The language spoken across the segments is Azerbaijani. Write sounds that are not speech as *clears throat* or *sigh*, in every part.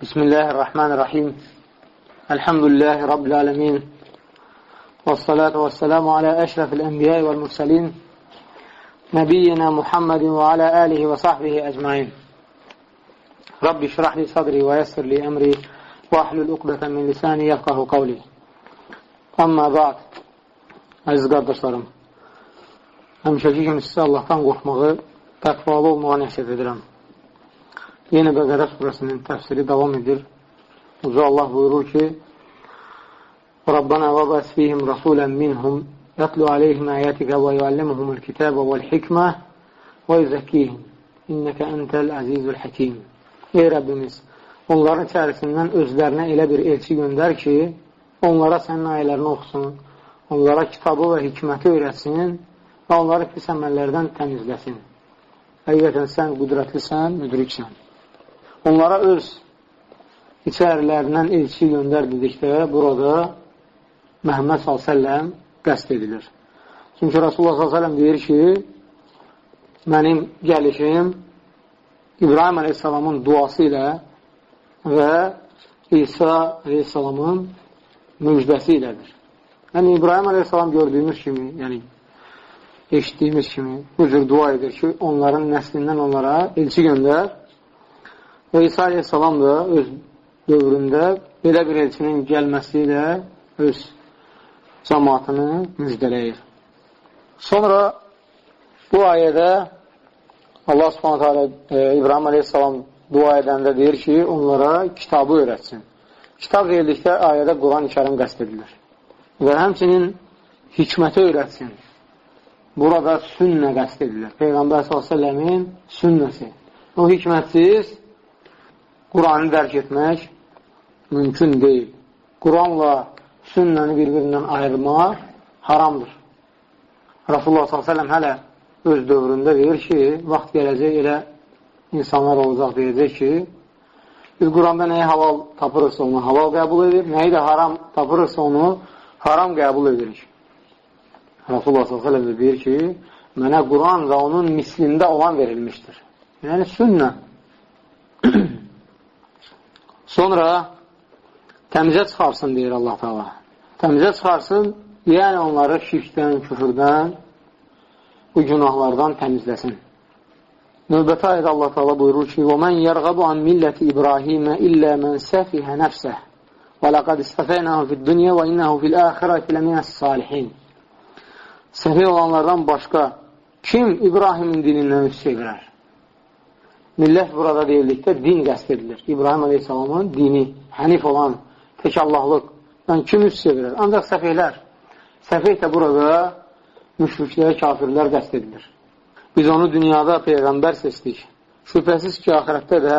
بسم الله الرحمن الرحيم الحمد لله رب العالمين والصلاة والسلام على أشرف الأنبياء والمرسلين نبينا محمد وعلى آله وصحبه أجمعين رب اشرح لي صدري ويسر لي أمري واحلل عقدة من lisani yefqahu qavli. Amma ba'd. Əziz qardaşlarım, həmişəki kimi sizə Allahdan qorxmağı, təqvalı olmağa nəsib edirəm. Yenə Bəqərə surəsinin təfsiri davam edir. Uca Allah buyurur ki, Rabbana və bəs fihim rasulən minhum yətlu aleyhim əyətikə və yuallimuhumul kitəbə vəl-hikmə və yüzəkkihim innəkə əntəl əzizul həkim. Ey Rəbbimiz, onların içərisindən özlərinə elə bir elçi göndər ki, onlara sənin ayələrini oxusun, onlara kitabı və hikməti öyrətsin və onları pis əməllərdən təmizləsin. Həqiqətən sən qüdrətlisən, müdriksən onlara öz içərilərindən elçi göndər dedikdə burada Məhəmməd s.ə.v qəst edilir. Çünki Rasulullah s.ə.v deyir ki, mənim gəlişim İbrahim ə.səlamın duası ilə və İsa ə.səlamın müjdəsi ilədir. Yəni, İbrahim ə.səlam gördüyümüz kimi, yəni eşitdiyimiz kimi bu cür dua edir ki, onların nəslindən onlara elçi göndər Və İsa aleyhissalam da öz dövründə belə bir elçinin gəlməsi ilə öz cəmatını müjdələyir. Sonra bu ayədə Allah subhanətə alə e, İbrahim aleyhissalam dua edəndə deyir ki, onlara kitabı öyrətsin. Kitab deyildikdə ayədə Quran-ı kərim qəst edilir. Və həmçinin hikməti öyrətsin. Burada sünnə qəst edilir. Peyğəmbər s.ə.v-in sünnəsi. O hikmətsiz Quranı dərk etmək mümkün deyil. Quranla sünnəni bir-birindən ayırmaq haramdır. Rasulullah s.ə.v hələ öz dövründə deyir ki, vaxt gələcək elə insanlar olacaq deyəcək ki, biz Quranda nəyi halal tapırırsa onu halal qəbul edir, nəyi də haram tapırırsa onu haram qəbul edirik. Rasulullah s.ə.v deyir ki, mənə Quran və onun mislində olan verilmişdir. Yəni, sünnə. *clears throat* Sonra təmizə çıxarsın, deyir Allah Taala. Təmizə çıxarsın, yəni onları şirkdən, küfürdən, bu günahlardan təmizləsin. Növbəti ayədə Allah Taala buyurur ki: "Və men yerğabu an milleti İbrahimə illə men səfihə nəfsəh və laqad istəfəynahu fid-dunya və innehu fil-axirati leminas salihin." Səfih olanlardan başqa kim İbrahimin dinindən üst çevirər? Millət burada deyildikdə din qəst edilir. İbrahim Aleyhisselamın dini, hənif olan, tək Allahlıq, yəni kim üst çevirir? Ancaq səfihlər. Səfih də burada müşriklərə, kafirlər qəst edilir. Biz onu dünyada Peyğəmbər seçdik. Şübhəsiz ki, ahirətdə də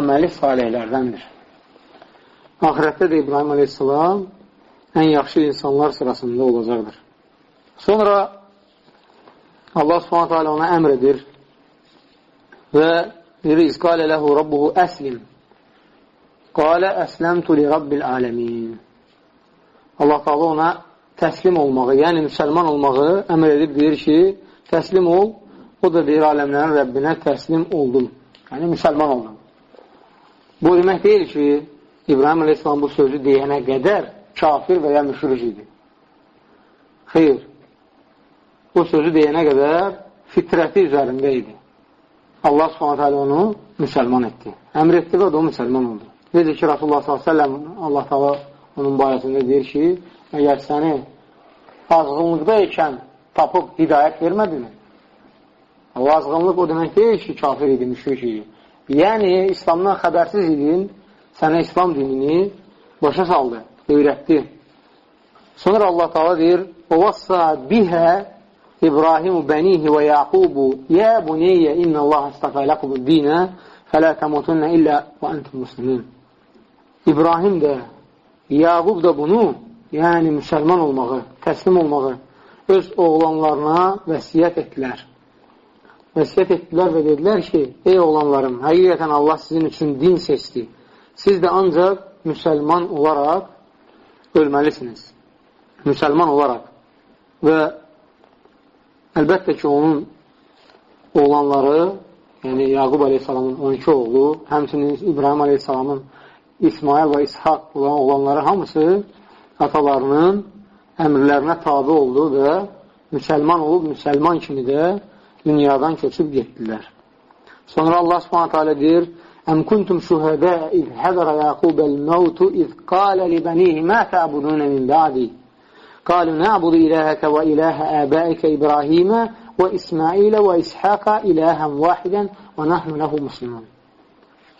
əməli salihlərdəndir. Ahirətdə də İbrahim Aleyhisselam ən yaxşı insanlar sırasında olacaqdır. Sonra Allah subhanətə alə ona əmr edir və Deyir, İzqalə ləhu rabbuhu əslim. Qalə əsləmtu li rabbil aləmin. Allah taala ona təslim olmağı, yəni müsəlman olmağı əmr edib deyir ki, təslim ol, o da deyir aləmlərin Rəbbinə təslim oldum. Yəni, müsəlman oldum. Bu demək deyil ki, İbrahim Aleyhisselam bu sözü deyənə qədər kafir və ya müşrik idi. Xeyr. Bu sözü deyənə qədər fitrəti üzərində idi. Allah subhanətə onu müsəlman etdi. Əmr etdi və o müsəlman oldu. Necə ki, Rasulullah s.ə.v Allah taala onun barəsində deyir ki, əgər səni azğınlıqda ikən tapıb hidayət vermədimi? O azğınlıq o demək deyil ki, kafir idi, müşrik idi. Yəni, İslamdan xəbərsiz idin, sənə İslam dinini başa saldı, öyrətdi. Sonra Allah taala deyir, وَوَصَّى بِهَا İbrahimu bənihi və Yaqubu Yə buneyyə innə Allah istəfə ləkubu dinə fələ təmutunə illə və əntum muslimin. İbrahim də, Yaqub da bunu, yəni müsəlman olmağı, təslim olmağı öz oğlanlarına vəsiyyət etdilər. Vəsiyyət etdilər və dedilər ki, ey oğlanlarım, həqiqətən Allah sizin üçün din seçdi. Siz də ancaq müsəlman olaraq ölməlisiniz. Müsəlman olaraq. Və Əlbəttə ki, onun oğlanları, yəni Yaqub aleyhissalamın 12 oğlu, həmçinin İbrahim aleyhissalamın İsmail və İshaq olan oğlanları hamısı atalarının əmrlərinə tabi oldu və müsəlman olub, müsəlman kimi də dünyadan köçüb getdilər. Sonra Allah subhanətə alə deyir, Əm kuntum şühədə iz həzərə Yaqubəl məvtu iz qalə li bənihi mə təbudunə min bə'di. İləhə əbəikə İbrahimə və İsmailə və İshəqə iləhən vahidən və nəhnu ləhu muslimun.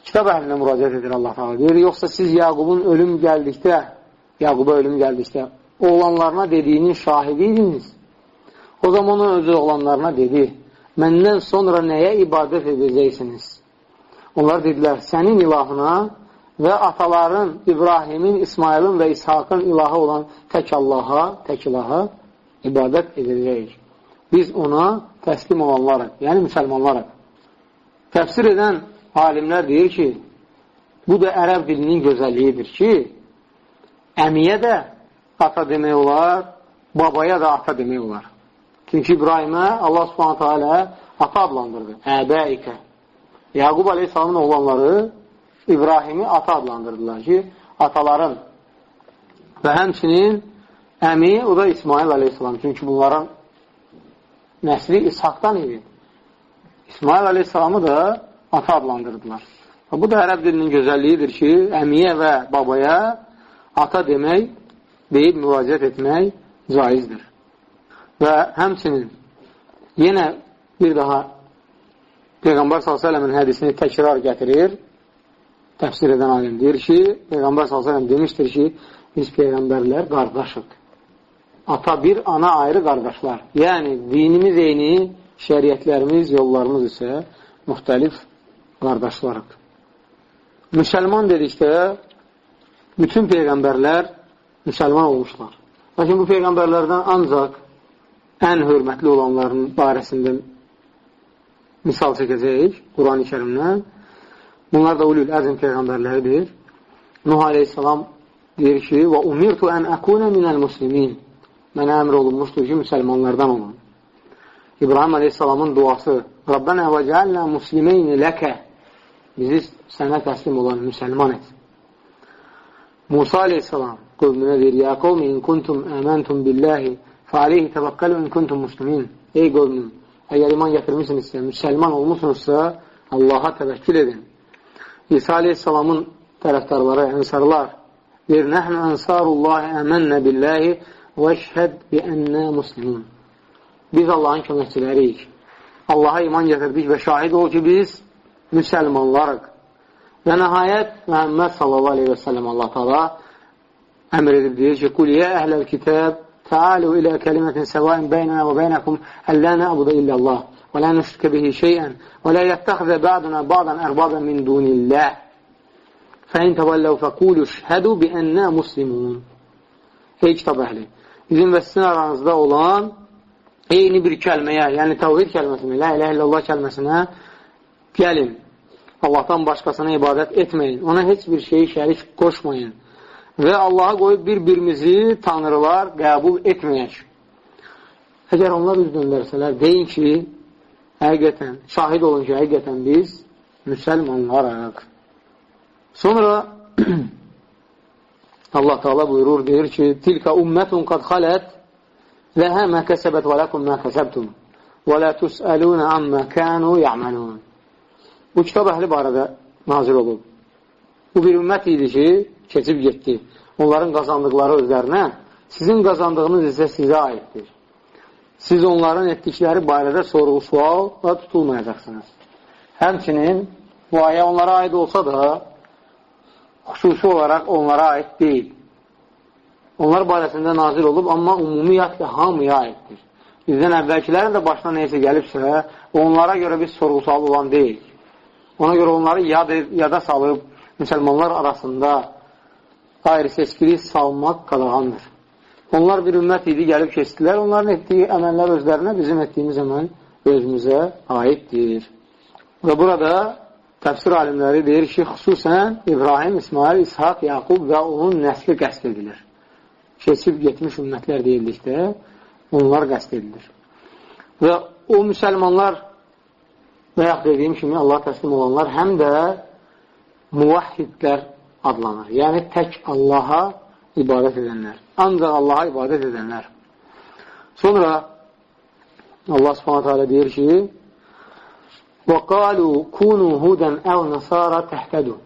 Kitab əhlinə müraciət edir Allah Taala. Deyir, yoxsa siz Yaqubun ölüm gəldikdə, Yaquba ölüm gəldikdə oğlanlarına dediyinin şahidi idiniz. O zaman o özü oğlanlarına dedi, məndən sonra nəyə ibadət edəcəksiniz? Onlar dedilər, sənin ilahına və ataların İbrahimin, İsmailin və İshakın ilahı olan tək Allaha, tək ilaha ibadət edəcəyik. Biz ona təslim olanlarıq, yəni müsəlmanlarıq. Təfsir edən alimlər deyir ki, bu da ərəb dilinin gözəlliyidir ki, əmiyə də ata demək olar, babaya da ata demək olar. Çünki İbrahimə Allah subhanətə alə ata adlandırdı. Əbəikə. Yaqub aleyhissalamın oğlanları İbrahimi ata adlandırdılar ki, ataların və həmçinin əmi, o da İsmail aleyhissalam. Çünki bunların nəsli İshaqdan idi. İsmail aleyhissalamı da ata adlandırdılar. Və bu da ərəb dilinin gözəlliyidir ki, əmiyə və babaya ata demək, deyib müraciət etmək caizdir. Və həmçinin yenə bir daha Peyğəmbər s.ə.v-in hədisini təkrar gətirir. Təfsir edən alim deyir ki, Peyğəmbər s.ə.v demişdir ki, biz Peyğəmbərlər qardaşıq. Ata bir, ana ayrı qardaşlar. Yəni, dinimiz eyni, şəriətlərimiz, yollarımız isə müxtəlif qardaşlarıq. Müsəlman dedikdə, bütün Peyğəmbərlər müsəlman olmuşlar. Lakin bu Peyğəmbərlərdən ancaq ən hörmətli olanların barəsində misal çəkəcəyik Quran-ı kərimdən. Bunlar da ulul əzm peyğəmbərləridir. Nuh aleyhissalam deyir ki, və umirtu ən əkunə minəl muslimin. Mənə əmr olunmuşdur ki, müsəlmanlardan olun. İbrahim aleyhissalamın duası Rabbənə və cəalnə muslimeyni ləkə bizi sənə təslim olan müsəlman et. Musa aleyhissalam qövmünə deyir, Ya qovmi in kuntum əməntum billahi fəaleyhi təvəkkəlu in kuntum muslimin. Ey qövmüm, əgər iman gətirmişsinizsə, müsəlman olmuşsunuzsa, Allaha təvəkkül edin. İsa aleyhissalamın tərəfdarları, ənsarlar deyir, nəhnə ənsarullahi əmənnə billəhi və şəhəd bi ənnə muslimin. Biz Allahın köməkçiləriyik. Allaha iman gətirdik və şahid ol ki, biz müsəlmanlarıq. Və nəhayət, Məhəmməd sallallahu aleyhi və sələm Allah tala əmr edib deyir ki, Qul yə əhləl kitab, təalu ilə kəlimətin səvain bəynənə və bəynəkum əllə nəbudə illə Allah. ولا نشرك به شيئا ولا يتخذ بعضنا بعضا أربابا من دون الله فإن تولوا فقولوا اشهدوا بأننا مسلمون Ey kitab əhli, bizim və sizin aranızda olan eyni bir kəlməyə, yəni təvhid kəlməsinə, la ilə illallah kəlməsinə gəlin. Allahdan başqasına ibadət etməyin. Ona heç bir şeyi şərik qoşmayın və Allaha qoyub bir-birimizi tanrılar qəbul etməyək. Əgər onlar üz döndərsələr, deyin ki, həqiqətən, şahid olun ki, həqiqətən biz müsəlmanlarıq. Sonra *clears throat* Allah Teala buyurur, deyir ki, Tilka ümmətun qad xalət ləhə mə kəsəbət və ləkum mə kəsəbtum və lə tüsəlunə ammə kənu ya'məlun. Bu kitab əhli barədə nazil olub. Bu bir ümmət idi ki, keçib getdi. Onların qazandıqları özlərinə, sizin qazandığınız isə sizə aiddir. Siz onların etdikləri barədə sorğu-sual da tutulmayacaqsınız. Həmçinin bu ayə onlara aid olsa da, xüsusi olaraq onlara aid deyil. Onlar barəsində nazil olub, amma ümumiyyətlə hamıya aiddir. Bizdən əvvəlkilərin də başına neysə gəlibsə, onlara görə biz sorğu-sual olan deyil. Ona görə onları yad, yada salıb, müsəlmanlar arasında ayrı-seçkili salmaq qadağandır. Onlar bir ümmət idi, gəlib keçdilər. Onların etdiyi əməllər özlərinə, bizim etdiyimiz əməl özümüzə aiddir. Və burada təfsir alimləri deyir ki, xüsusən İbrahim, İsmail, İshaq, Yaqub və onun nəsli qəsd edilir. Keçib getmiş ümmətlər deyildikdə onlar qəsd edilir. Və o müsəlmanlar və yaxud dediyim kimi Allah təslim olanlar həm də muvahhidlər adlanır. Yəni, tək Allaha ibadət edənlər. Ancaq Allaha ibadət edənlər. Sonra Allah subhanətə alə deyir ki, وَقَالُوا كُونُوا هُدًا أَوْ نَصَارَ تَحْتَدُوا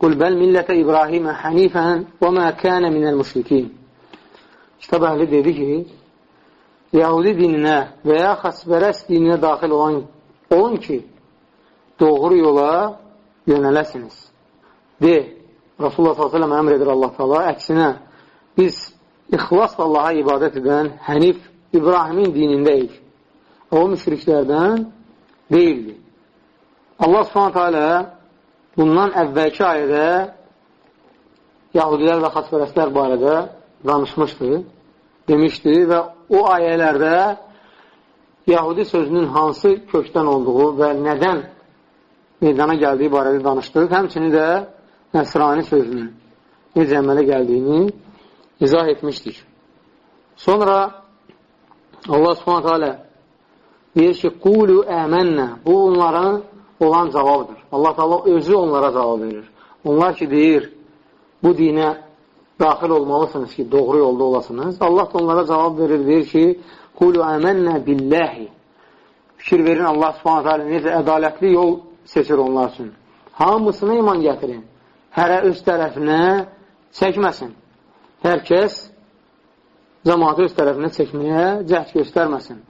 قُلْ بَلْ مِلَّةَ إِبْرَاهِيمَ حَنِيفًا وَمَا كَانَ مِنَ الْمُشْرِكِينَ Kitab əhli dedi ki, Yahudi dininə və ya xasbərəs dininə daxil olan olun ki, doğru yola yönələsiniz. De, Rasulullah s.ə.v əmr edir Allah taala, əksinə biz ixlasla Allaha ibadət edən Hənif İbrahimin dinindəyik. O müşriklərdən deyildi. Allah s.ə.v bundan əvvəlki ayədə Yahudilər və xaspərəslər barədə danışmışdı, demişdi və o ayələrdə Yahudi sözünün hansı kökdən olduğu və nədən meydana gəldiyi barədə danışdıq. Həmçini də Nəsrani sözünün necə əmələ gəldiyini izah etmişdik. Sonra Allah subhanət hələ deyir ki, Qulu əmənnə. Bu, onların olan cavabdır. Allah təala özü onlara cavab verir. Onlar ki, deyir, bu dinə daxil olmalısınız ki, doğru yolda olasınız. Allah da onlara cavab verir, deyir ki, Qulu əmənnə billəhi. Fikir verin Allah subhanət hələ necə ədalətli yol seçir onlar üçün. Hamısına iman gətirin hərə öz tərəfinə çəkməsin. Hər kəs cəmatı öz tərəfinə çəkməyə cəhd göstərməsin.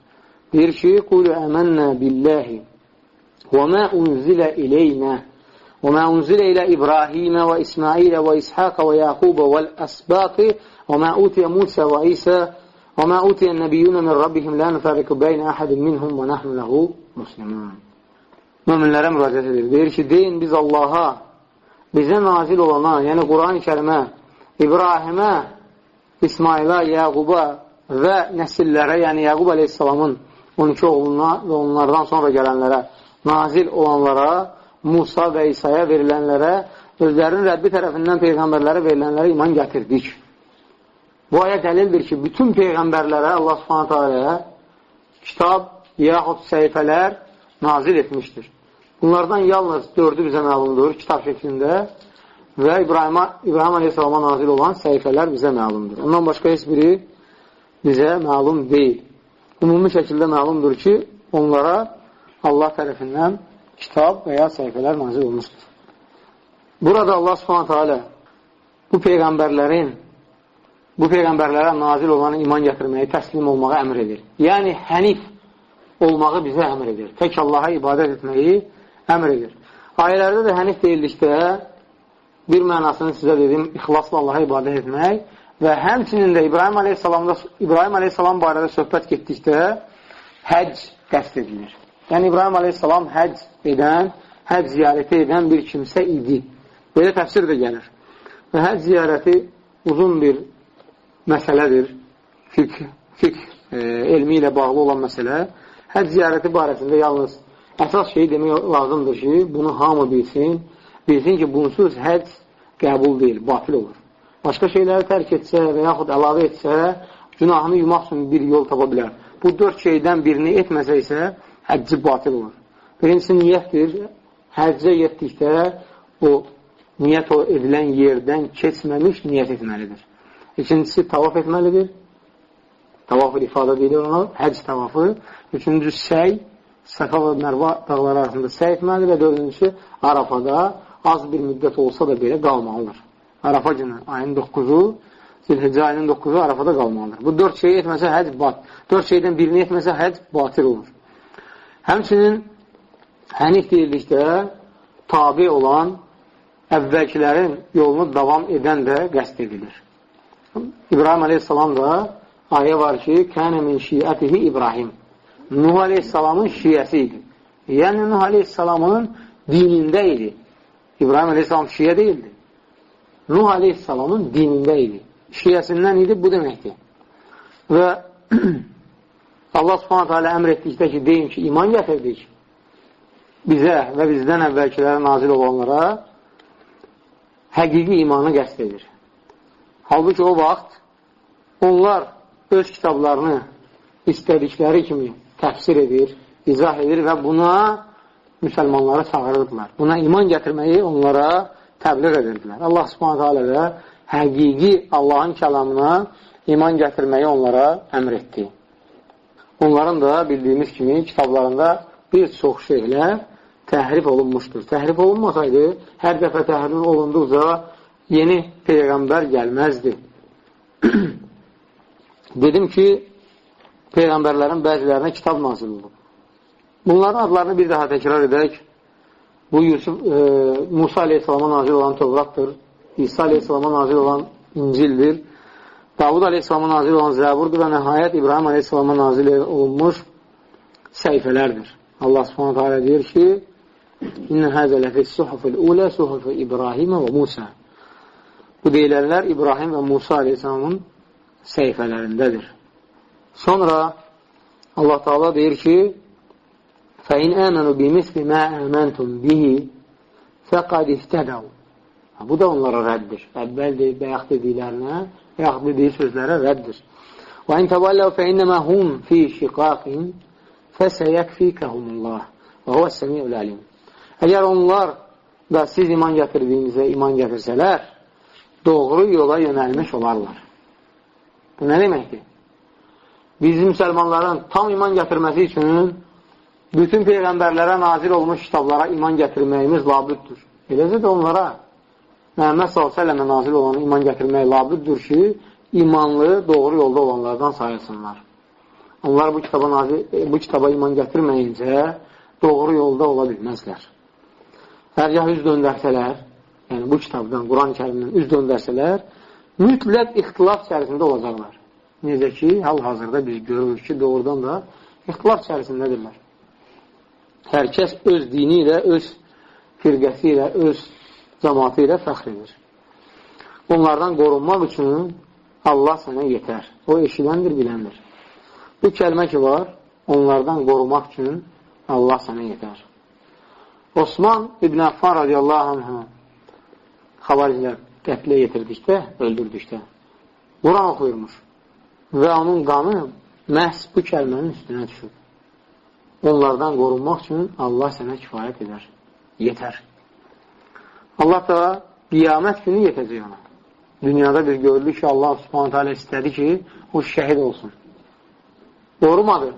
Deyir ki, Qulu əmənnə billəhi və mə unzilə ileynə və mə unzilə ilə İbrahimə və İsmailə və İshaqə və Yaqubə və əsbaqı və mə utiyə Musə və İsə və mə utiyə nəbiyyunə min Rabbihim lə nüfərriqü beynə əhədin minhum və nəhnu ləhu muslimun. Möminlərə müraciət edir. Deyir ki, deyin biz Allaha bizə nazil olana, yəni Quran-ı kərimə, İbrahimə, İsmailə, Yəquba və nəsillərə, yəni Yəqub əleyhissalamın 12 oğluna və onlardan sonra gələnlərə, nazil olanlara, Musa və İsa'ya verilənlərə, özlərinin Rəbbi tərəfindən Peyğəmbərlərə verilənlərə iman gətirdik. Bu ayə dəlildir ki, bütün Peyğəmbərlərə Allah subhanətə aləyə kitab, yaxud səhifələr nazil etmişdir. Bunlardan yalnız dördü bizə məlumdur kitab şəklində və İbrahim, İbrahim Aleyhisselama nazil olan səhifələr bizə məlumdur. Ondan başqa heç biri bizə məlum deyil. Ümumi şəkildə məlumdur ki, onlara Allah tərəfindən kitab və ya səhifələr nazil olmuşdur. Burada Allah subhanətə alə bu Peyğəmbərlərin bu Peyğəmbərlərə nazil olan iman gətirməyi, təslim olmağa əmr edir. Yəni, hənif olmağı bizə əmr edir. Tək Allaha ibadət etməyi əmr edir. Ayələrdə də hənif deyildikdə bir mənasını sizə dedim, ixlasla Allaha ibadət etmək və həmçinin də İbrahim aleyhissalamda İbrahim aleyhissalam barədə söhbət getdikdə həc qəst edilir. Yəni İbrahim aleyhissalam həc edən, həc ziyarəti edən bir kimsə idi. Belə təfsir də gəlir. Və həc ziyarəti uzun bir məsələdir. Fiqh, fiqh e, elmi ilə bağlı olan məsələ. Həc ziyarəti barəsində yalnız Əsas şey demək lazımdır ki, bunu hamı bilsin. Bilsin ki, bunsuz həcc qəbul deyil, batil olur. Başqa şeyləri tərk etsə və yaxud əlavə etsə, günahını yumaq üçün bir yol tapa bilər. Bu dörd şeydən birini etməsə isə, həcci batil olur. Birincisi niyyətdir. Həccə yetdikdə o niyyət o edilən yerdən keçməmiş niyyət etməlidir. İkincisi, tavaf etməlidir. Tavaf ifadə deyilir ona, həcc tavafı. Üçüncü, səy Səfa və Mərva dağları arasında səy etməlidir və dördüncüsü Arafada az bir müddət olsa da belə qalmalıdır. Arafa günü, ayın 9-u, Zilhicə ayının 9-u Arafada qalmalıdır. Bu dörd şeyi etməsə həc bat. Dörd şeydən birini etməsə həc batir olur. Həmçinin hənif deyildikdə tabi olan əvvəlkilərin yolunu davam edən də qəst edilir. İbrahim aleyhissalam da ayə var ki, kənə min şiətihi İbrahim. Nuh Aleyhisselamın şiyəsi idi. Yəni, Nuh Aleyhisselamın dinində idi. İbrahim Aleyhisselam şiyə deyildi. Nuh Aleyhisselamın dinində idi. Şiyəsindən idi, bu deməkdir. Və *clears throat* Allah subhanətə alə əmr etdikdə ki, deyin ki, iman gətirdik bizə və bizdən əvvəlkilərə nazil olanlara həqiqi imanı qəst edir. Halbuki o vaxt onlar öz kitablarını istədikləri kimi təfsir edir, izah edir və buna müsəlmanları çağırırdılar. Buna iman gətirməyi onlara təbliğ edirdilər. Allah subhanətə alə də həqiqi Allahın kəlamına iman gətirməyi onlara əmr etdi. Onların da bildiyimiz kimi kitablarında bir çox şeylər təhrif olunmuşdur. Təhrif olunmasaydı, hər dəfə təhrif olunduqca yeni Peyğəmbər gəlməzdi. *clears throat* Dedim ki, Peyğəmbərlərin bəzilərinə kitab nazil olub. Bunların adlarını bir daha təkrar edək. Bu Yusuf, e, Musa aleyhissalama nazil olan Tövratdır. İsa aleyhissalama nazil olan İncildir. Davud aleyhissalama nazil olan Zəburdur və nəhayət İbrahim aleyhissalama nazil olunmuş səhifələrdir. Allah subhanətə alə deyir ki, İnnə həzə ləfis suhufil ulə suhufu İbrahimə və Musa. Bu deyilənlər İbrahim və Musa aleyhissalamın səhifələrindədir. Sonra Allah Taala deyir ki: "Fəin əmənu bimisli ma amantum bihi faqad ihtadav." Bu da onlara rəddir. Əvvəl deyib, bayaq dediklərinə, bayaq dediyi sözlərə rəddir. "Və in tawallaw fa innama hum fi shiqaqin fasayakfikahumullah." Və huves semiul alim. Əgər onlar da siz iman gətirdiyinizə iman gətirsələr, doğru yola yönəlmiş olarlar. Bu nə deməkdir? Biz müsəlmanların tam iman gətirməsi üçün bütün peyğəmbərlərə nazil olmuş kitablara iman gətirməyimiz labüddür. Eləcə də onlara Məhəmməd s.ə.və nazil olan iman gətirmək labüddür ki, imanlı, doğru yolda olanlardan sayılsınlar. Onlar bu kitaba, nazil, bu kitaba iman gətirməyincə doğru yolda ola bilməzlər hərgah üz döndərsələr, yəni bu kitabdan, Quran-ı kərimdən üz döndərsələr, mütləq ixtilaf içərisində olacaqlar. Necə ki, hal-hazırda biz görürük ki, doğrudan da ixtilaf içərisindədirlər. Hər kəs öz dini ilə, öz firqəsi ilə, öz cəmatı ilə fəxr edir. Onlardan qorunmaq üçün Allah sənə yetər. O eşidəndir, biləndir. Bu kəlmə ki var, onlardan qorumaq üçün Allah sənə yetər. Osman İbn Affan radiyallahu anhı xavaricilər qətlə yetirdikdə, öldürdükdə Quran oxuyurmuş və onun qanı məhz bu kəlmənin üstünə düşür. Onlardan qorunmaq üçün Allah sənə kifayət edər. Yetər. Allah da qiyamət günü yetəcək ona. Dünyada bir görülür ki, Allah subhanətə alə istədi ki, o şəhid olsun. Doğrumadır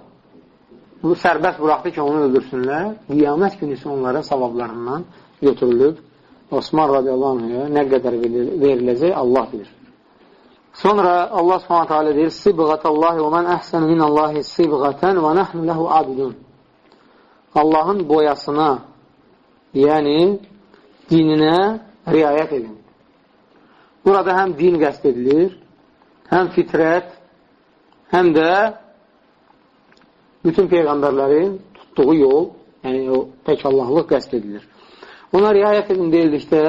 bu sərbəst buraxdı ki, onu öldürsünlər. Qiyamət günü isə onlara savablarından götürülüb. Osman radiyallahu anhaya nə qədər veriləcək Allah bilir. Sonra Allah subhanətə alə deyir, Sibğatallahi və mən əhsənu minallahi sibğətən və nəhnu ləhu abidun. Allahın boyasına, yəni dininə riayət edin. Burada həm din qəst edilir, həm fitrət, həm də bütün peyğəmbərlərin tutduğu yol, yəni o tək Allahlıq qəst edilir. Ona riayət edin deyildikdə,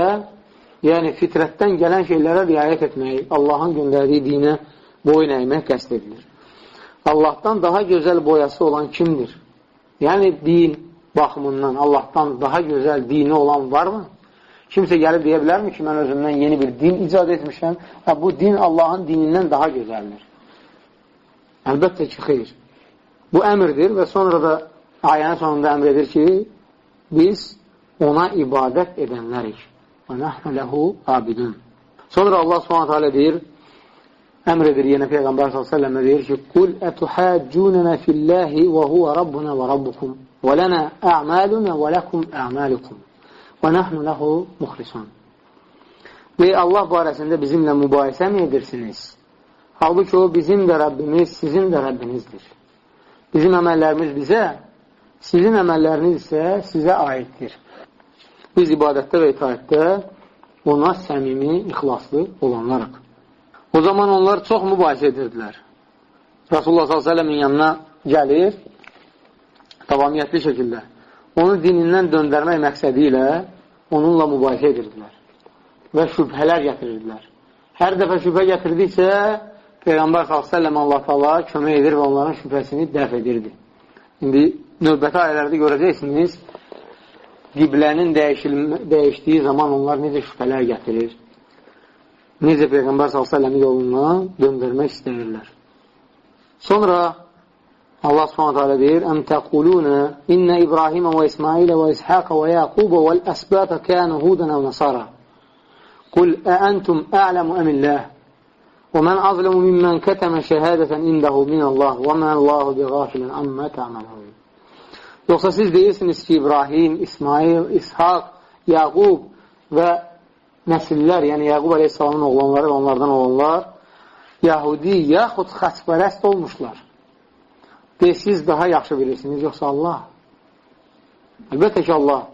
yəni fitrətdən gələn şeylərə riayət etmək, Allahın göndərdiyi dinə boyun əymək qəst edilir. Allahdan daha gözəl boyası olan kimdir? Yəni din baxımından Allahdan daha gözəl dini olan varmı? Kimsə gəlib deyə bilərmi ki, mən özümdən yeni bir din icad etmişəm və bu din Allahın dinindən daha gözəldir? Əlbəttə ki, xeyr. Bu əmrdir və sonra da ayənin sonunda əmr edir ki, biz ona ibadət edənlərik. Və nəhnu ləhu abidun. Sonra Allah subhanətə alə deyir, əmr edir yenə Peyğəmbər s.ə.və deyir ki, Qul ətuhəccunənə filləhi və huvə rabbuna və rabbukum və lənə ə'malunə və ləkum ə'malukum və nəhnu ləhu muxlisun. Və Allah barəsində bizimlə mübahisə mi edirsiniz? Halbuki o bizim də Rəbbimiz, sizin də Rəbbinizdir. Bizim əməllərimiz bizə, sizin əməlləriniz isə sizə aiddir. Biz ibadətdə və itaətdə ona səmimi, ixlaslı olanlarıq. O zaman onlar çox mübahisə edirdilər. Rasulullah s.ə.v-in yanına gəlir, davamiyyətli şəkildə onu dinindən döndərmək məqsədi ilə onunla mübahisə edirdilər və şübhələr gətirirdilər. Hər dəfə şübhə gətirdiksə, Peyğəmbər s.ə.v Allah taala kömək edir və onların şübhəsini dəf edirdi. İndi növbəti ayələrdə görəcəksiniz, qiblənin dəyişdiyi zaman onlar necə şübhələr gətirir, necə Peyğəmbər s.ə.v yoluna döndürmək istəyirlər. Sonra Allah subhanət hələ deyir, Əm təqulunə innə İbrahimə və İsmailə və İshaqə və Yaqubə və əsbətə kənə hudən əv nəsara. Qul əəntum a'lamu əmilləh və mən azlamu mimmən kətəmə şəhədətən indəhu minəllah və mən Allahu biğafilən ammə tə'məlun. Yoxsa siz deyirsiniz ki, İbrahim, İsmail, İshaq, Yaqub və nəsillər, yəni Yaqub aleyhissalamın oğlanları və onlardan olanlar Yahudi yaxud xəçpərəst olmuşlar. Deyir, daha yaxşı bilirsiniz, yoxsa Allah? Əlbəttə ki, Allah.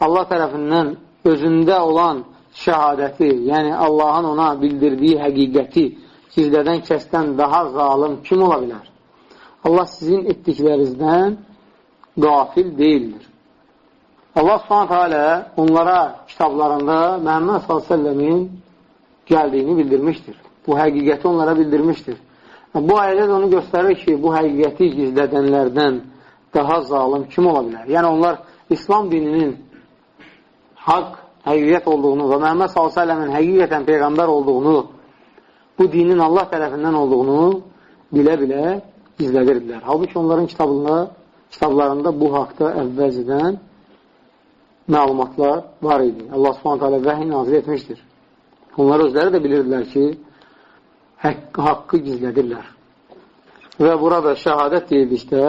Allah tərəfindən özündə olan şəhadəti, yəni Allahın ona bildirdiyi həqiqəti sizlərdən kəsdən daha zalım kim ola bilər? Allah sizin etdiklərinizdən qafil deyildir. Allah subhanətə alə onlara kitablarında Məhəmməd s.ə.v-in gəldiyini bildirmişdir. Bu həqiqəti onlara bildirmişdir. Bu ayədə də onu göstərir ki, bu həqiqəti gizlədənlərdən daha zalım kim ola bilər? Yəni, onlar İslam dininin haqq, həqiqət olduğunu və Məhəmməd s.ə.v-in həqiqətən Peyğəmbər olduğunu, bu dinin Allah tərəfindən olduğunu bilə-bilə gizlədirdilər. Halbuki onların kitabında, kitablarında bu haqda əvvəlcədən məlumatlar var idi. Allah s.ə.v vəhiy nazil etmişdir. Onlar özləri də bilirdilər ki, haqq, haqqı gizlədirlər. Və burada şəhadət deyildikdə,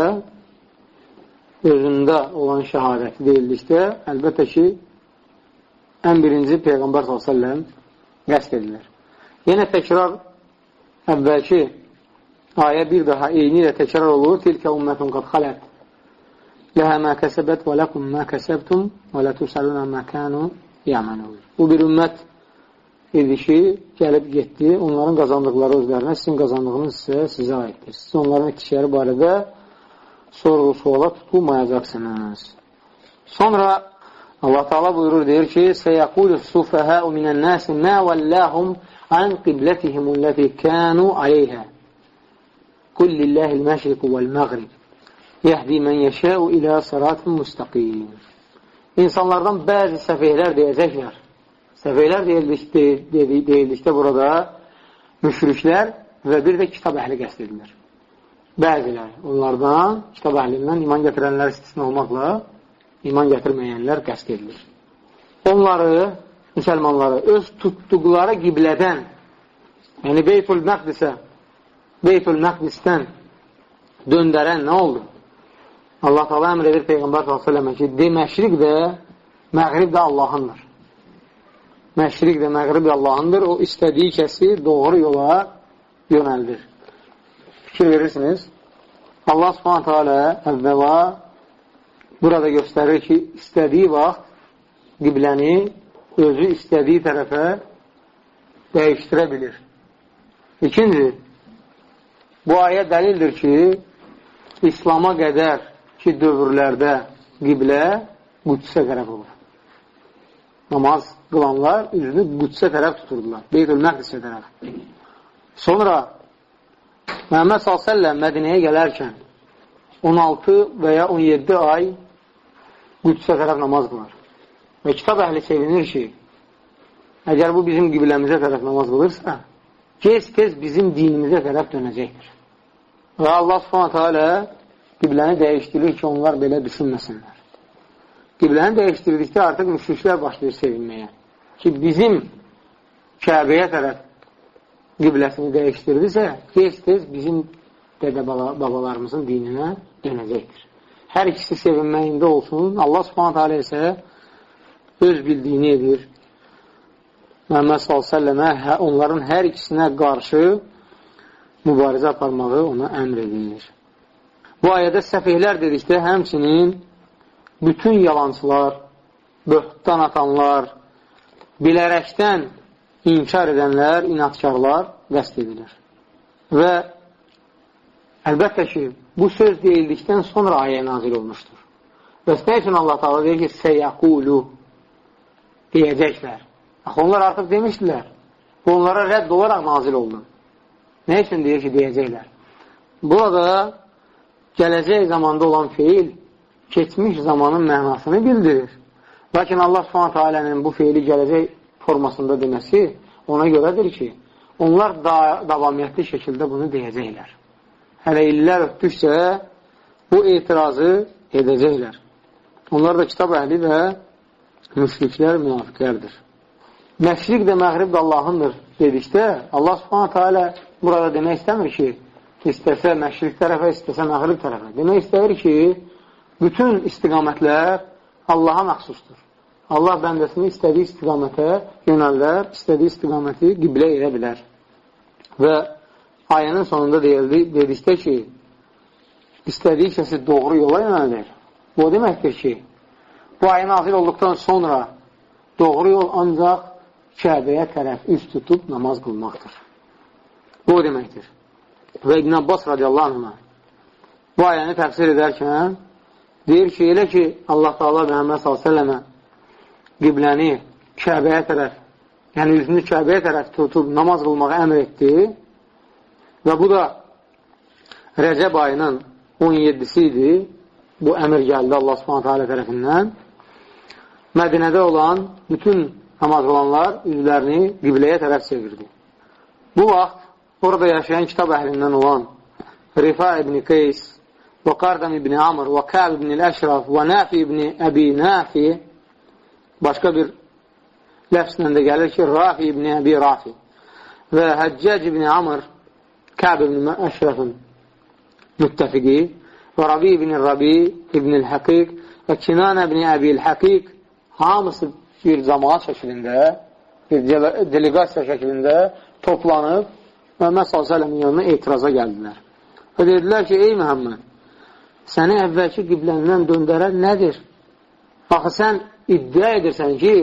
özündə olan şəhadəti deyildikdə, əlbəttə ki, ən birinci Peyğəmbər s.ə.v qəst edilir. Yenə təkrar əvvəlki ayə bir daha eyni ilə təkrar olur. Tilkə ümmətun qad xalət. Mə kəsəbət və ləkum mə kəsəbtum və lətusəlunə mə kənu yəmənun. Bu bir dedi ki, gəlib getdi, onların qazandıqları özlərinə, sizin qazandığınız isə sizə aiddir. Siz onların etdikləri barədə sorğu suala tutulmayacaqsınız. Sonra Allah Taala buyurur, deyir ki, Səyəqulu sufəhəu minən nəsi mə vəlləhum an qiblətihim ulləti kənu aleyhə. Qul lilləhil məşriqu vəl-məğrib. Yəhdi mən yəşəu ilə sıratın müstəqim. İnsanlardan bəzi səfihlər deyəcəklər. Səfeylər deyildikdə, deyildikdə burada müşriklər və bir də kitab əhli qəst edilir. Bəziləri, onlardan, kitab əhlindən iman gətirənlər istisna olmaqla iman gətirməyənlər qəst edilir. Onları, müsəlmanları öz tutduqları qiblədən, yəni Beytul Məqdisə, Beytul Məqdisdən döndərən nə oldu? Allah təala əmr edir Peyğəmbər s.ə.və ki, de məşriq də, məğrib də Allahındır məşriq və məğrib Allahındır. O istədiyi kəsi doğru yola yönəldir. Fikir verirsiniz. Allah subhanətə alə əvvəla burada göstərir ki, istədiyi vaxt qibləni özü istədiyi tərəfə dəyişdirə bilir. İkinci, bu ayə dəlildir ki, İslama qədər ki, dövrlərdə qiblə Qüdsə tərəf olur namaz qılanlar üzünü Qudsə tərəf tuturdular. Beytül Məqdisə tərəf. Sonra Məhəmməd s.ə.v Mədinəyə gələrkən 16 və ya 17 ay Qudsə tərəf namaz qılar. Və kitab əhli sevinir ki, əgər bu bizim qibləmizə tərəf namaz qılırsa, gez-tez bizim dinimizə tərəf dönəcəkdir. Və Allah s.ə.v qibləni dəyişdirir ki, onlar belə düşünməsinlər qibləni dəyişdirdikdə artıq müşriklər başlayır sevinməyə. Ki, bizim Kəbəyə tərəf qibləsini dəyişdirdisə, tez-tez bizim dədə babalarımızın dininə dönəcəkdir. Hər ikisi sevinməyində olsun. Allah subhanət hələ isə öz bildiyini edir. Məhəmməd s.ə.və hə, onların hər ikisinə qarşı mübarizə aparmağı ona əmr edilir. Bu ayədə səfihlər dedikdə həmçinin bütün yalancılar, böhtan atanlar, bilərəkdən inkar edənlər, inatkarlar qəst edilir. Və əlbəttə ki, bu söz deyildikdən sonra ayə nazil olmuşdur. Bəs nə üçün Allah Taala deyir ki, səyəqulu deyəcəklər. Axı, onlar artıq demişdilər. Onlara rədd olaraq nazil oldu. Nə üçün deyir ki, deyəcəklər? Burada gələcək zamanda olan feil keçmiş zamanın mənasını bildirir. Lakin Allah subhanətə alənin bu feili gələcək formasında deməsi ona görədir ki, onlar da davamiyyətli şəkildə bunu deyəcəklər. Hələ illər ötdükcə bu etirazı edəcəklər. Onlar da kitab əhli və müşriklər, münafiqlərdir. məşriq də məğrib də Allahındır dedikdə, Allah subhanətə alə burada demək istəmir ki, istəsə məşriq tərəfə, istəsə məğrib tərəfə. Demək istəyir ki, bütün istiqamətlər Allaha məxsusdur. Allah bəndəsini istədiyi istiqamətə yönəldər, istədiyi istiqaməti qiblə edə bilər. Və ayənin sonunda deyildi, dedikdə ki, istədiyi kəsi doğru yola yönəldir. Bu deməkdir ki, bu ayı nazil olduqdan sonra doğru yol ancaq Kəbəyə tərəf üst tutub namaz qılmaqdır. Bu o deməkdir. Və İbn Abbas radiyallahu anhına bu ayəni təfsir edərkən deyir ki, elə ki, Allah Taala Məhəmməd s.ə.və qibləni Kəbəyə tərəf, yəni üzünü Kəbəyə tərəf tutub namaz qılmağa əmr etdi və bu da Rəcəb ayının 17-si idi. Bu əmr gəldi Allah subhanətə alə tərəfindən. Mədinədə olan bütün namaz olanlar üzlərini qibləyə tərəf çevirdi. Bu vaxt orada yaşayan kitab əhlindən olan Rifa ibn Qeys və Qardam ibn Amr və Kəb ibn Əşraf və Nafi ibn Əbi Nafi başqa bir ləfslə də gəlir ki, Rafi ibn Əbi Rafi və Həccac ibn Amr Kəb ibn Əşrafın müttəfiqi və Rabi ibn Rabi ibn Həqiq və Kinanə ibn Əbi Həqiq hamısı bir cəmaat şəklində, bir delegasiya şəklində toplanıb Məhəmməd s.ə.v-in yanına etiraza gəldilər. Və dedilər ki, ey Məhəmməd, səni əvvəlki qibləndən döndərən nədir? Axı, sən iddia edirsən ki,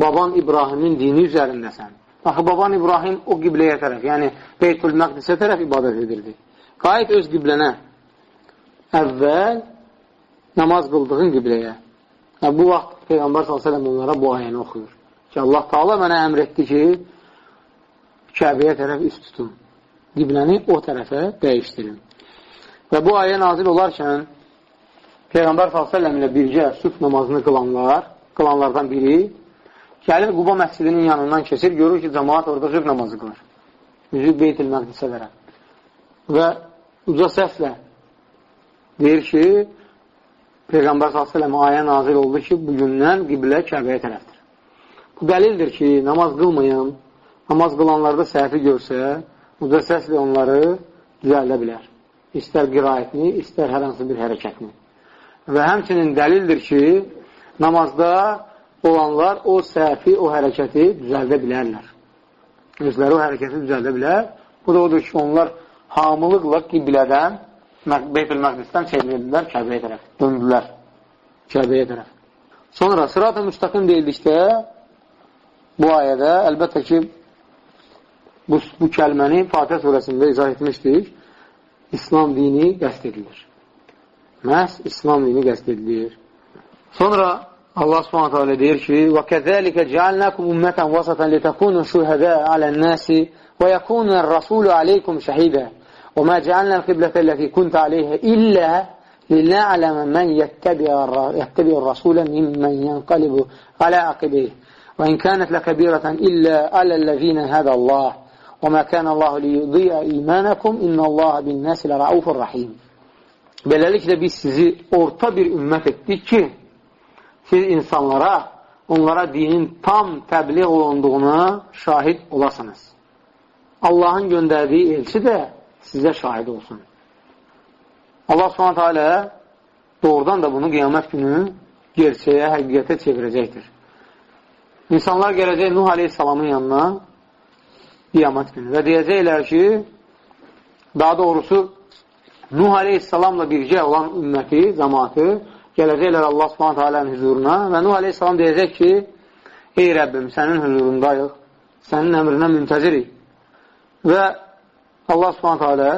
baban İbrahimin dini üzərindəsən. Axı, baban İbrahim o qibləyə tərəf, yəni Beytül Məqdisə tərəf ibadət edirdi. Qayıt öz qiblənə. Əvvəl namaz qıldığın qibləyə. Və bu vaxt Peyğəmbər s.ə.v onlara bu ayəni oxuyur. Ki, Allah Taala mənə əmr etdi ki, Kəbəyə tərəf üst tutum. Qibləni o tərəfə dəyişdirin. Və bu ayə nazil olarkən Peyğəmbər s.ə.v ilə birgə sübh namazını qılanlar, qılanlardan biri gəlir Quba məscidinin yanından keçir, görür ki, cəmaat orada sübh namazı qılır. Üzü Beytil Məqdisə tərəf. Və uca səslə deyir ki, Peyğəmbər s.ə.v ayə nazil oldu ki, bugündən qiblə Kəbəyə tərəfdir. Bu dəlildir ki, namaz qılmayan, namaz qılanlarda səhvi görsə, uca səslə onları düzəldə bilər. İstər qirayətini, istər hər hansı bir hərəkətini. Və həmçinin dəlildir ki, namazda olanlar o səhvi, o hərəkəti düzəldə bilərlər. Özləri o hərəkəti düzəldə bilər. Bu da odur ki, onlar hamılıqla qiblədən Beytül Məqdisdən çevrildilər Kəbəyə tərəf, döndülər Kəbəyə tərəf. Sonra sırat-ı müstəqim deyildikdə bu ayədə əlbəttə ki Bu, bu kəlməni Fatihə surəsində izah etmişdik. İslam dini qəst edilir. Məhz İslam dini qəst edilir. Sonra Allah Subhanahu taala deyir ki: "Və kəzəlikə cealnakum ummatan vasatan litakunu şuhada alan-nasi və yakuna ar-rasulu alaykum şahida. Və ma cealna al-qiblata allati kunta alayha illa لنعلم من يتبع الرسول ممن alə على Və in كانت لكبيرة illə على الذين hədə Allah." وما كان الله liyudiya imanəkum innallaha bin nəsi lərəufur rahim. Beləliklə biz sizi orta bir ümmət etdik ki, siz insanlara, onlara dinin tam təbliğ olunduğuna şahid olasınız. Allahın göndərdiyi elçi də sizə şahid olsun. Allah subhanətə alə doğrudan da bunu qiyamət günü gerçəyə, həqiqətə çevirəcəkdir. İnsanlar gələcək Nuh aleyhissalamın yanına qiyamət günü. Və deyəcəklər ki, daha doğrusu Nuh aleyhissalamla birgə olan ümməti, cəmatı gələcəklər Allah subhanətə alənin hüzuruna və Nuh aleyhissalam deyəcək ki, ey Rəbbim, sənin hüzurundayıq, sənin əmrinə müntəzirik. Və Allah subhanətə alə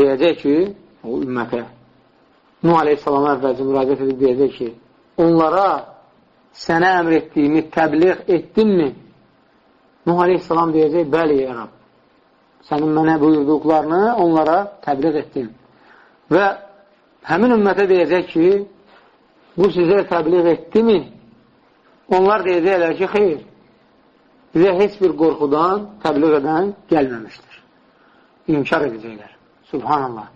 deyəcək ki, o ümmətə, Nuh aleyhissalama əvvəlcə müraciət edib deyəcək ki, onlara sənə əmr etdiyimi təbliğ etdinmi? Nuh aleyhissalam deyəcək, bəli, ya Rab, sənin mənə buyurduqlarını onlara təbliğ etdim. Və həmin ümmətə deyəcək ki, bu sizə təbliğ etdimi? Onlar deyəcəklər ki, xeyr, bizə heç bir qorxudan təbliğ edən gəlməmişdir inkar edəcəklər. Subhanallah.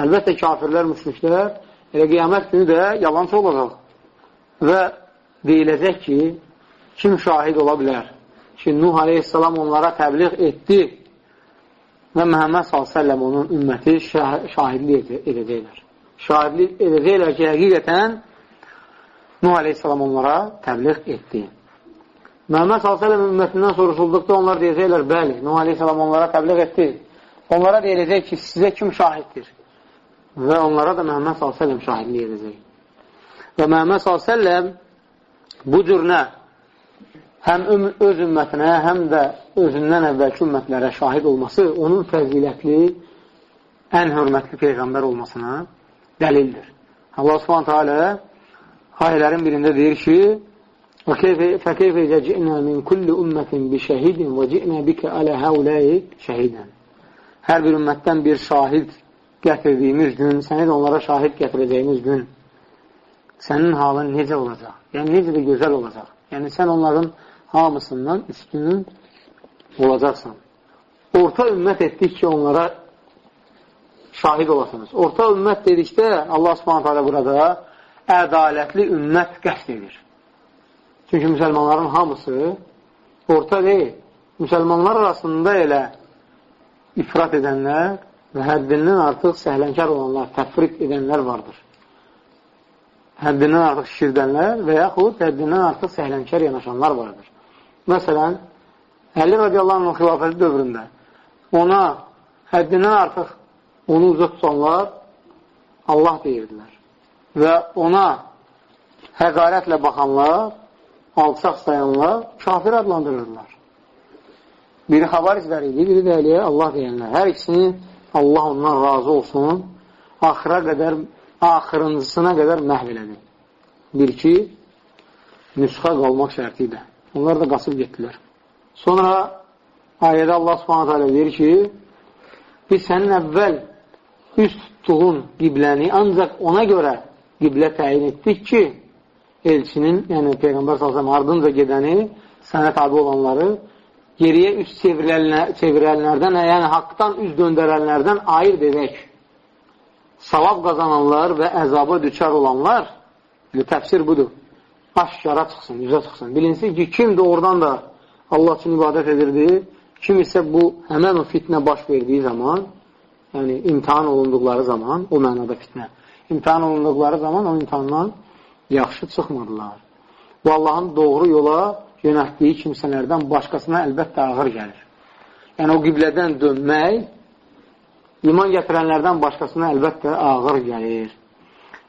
Əlbəttə, kafirlər, müşriklər elə qiyamət günü də yalançı olacaq. Və deyiləcək ki, kim şahid ola bilər ki, Nuh aleyhissalam onlara təbliğ etdi və Məhəmməd s.ə.v onun ümməti şahidlik edəcəklər. Şahidlik edəcəklər ki, həqiqətən Nuh aleyhissalam onlara təbliğ etdi. Məhəmməd s.ə.v ümmətindən soruşulduqda onlar deyəcəklər, bəli, Nuh aleyhissalam onlara təbliğ etdi. Onlara deyiləcək ki, sizə kim şahiddir? Və onlara da Məhəmməd s.ə.v şahidlik edəcək. Və Məhəmməd s.ə.v bu cür nə? Həm öz ümmətinə, həm də özündən əvvəlki ümmətlərə şahid olması onun fəzilətli, ən hörmətli Peyğəmbər olmasına dəlildir. Allah subhanətə alə ayələrin birində deyir ki, فَكَيْفَ إِذَا جِئْنَا مِنْ كُلِّ أُمَّةٍ بِشَهِدٍ وَجِئْنَا بِكَ عَلَى هَوْلَيِ شَهِدًا Hər bir ümmətdən bir şahid gətirdiyimiz gün, səni də onlara şahid gətirəcəyimiz gün sənin halın necə olacaq? Yəni, necə də gözəl olacaq? Yəni, sən onların hamısından üstünün olacaqsan. Orta ümmət etdik ki, onlara şahid olasınız. Orta ümmət dedikdə Allah subhanət hələ burada ədalətli ümmət qəst edir. Çünki müsəlmanların hamısı orta deyil. Müsəlmanlar arasında elə ifrat edənlər və həddindən artıq səhlənkar olanlar, təfriq edənlər vardır həddindən artıq şirdənlər və yaxud həddindən artıq səhlənkər yanaşanlar vardır. Məsələn, Əli radiyallahu anh xilafəti dövründə ona həddindən artıq onu uca tutanlar Allah deyirdilər. Və ona həqarətlə baxanlar, alçaq sayanlar kafir adlandırırlar. Biri xabariclər idi, biri də Əliyə Allah deyənlər. Hər ikisini Allah ondan razı olsun, axıra qədər axırıncısına qədər məhv elədi. Bir ki, nüsxa qalmaq şərti ilə. Onlar da qasıb getdilər. Sonra ayədə Allah subhanət hələ deyir ki, biz sənin əvvəl üst tutduğun qibləni ancaq ona görə qiblə təyin etdik ki, elçinin, yəni Peyğəmbər salsam, ardınca gedəni, sənə tabi olanları geriyə üst çevirənlərdən, yəni haqdan üz döndərənlərdən ayırt edək savab qazananlar və əzaba düçar olanlar, təfsir budur, aşkara çıxsın, yüzə çıxsın. Bilinsin ki, kim də oradan da Allah üçün ibadət edirdi, kim isə bu, həmən o fitnə baş verdiyi zaman, yəni imtihan olunduqları zaman, o mənada fitnə, imtihan olunduqları zaman o imtihandan yaxşı çıxmadılar. Bu, Allahın doğru yola yönətdiyi kimsələrdən başqasına əlbəttə ağır gəlir. Yəni, o qiblədən dönmək iman gətirənlərdən başqasına əlbəttə ağır gəlir.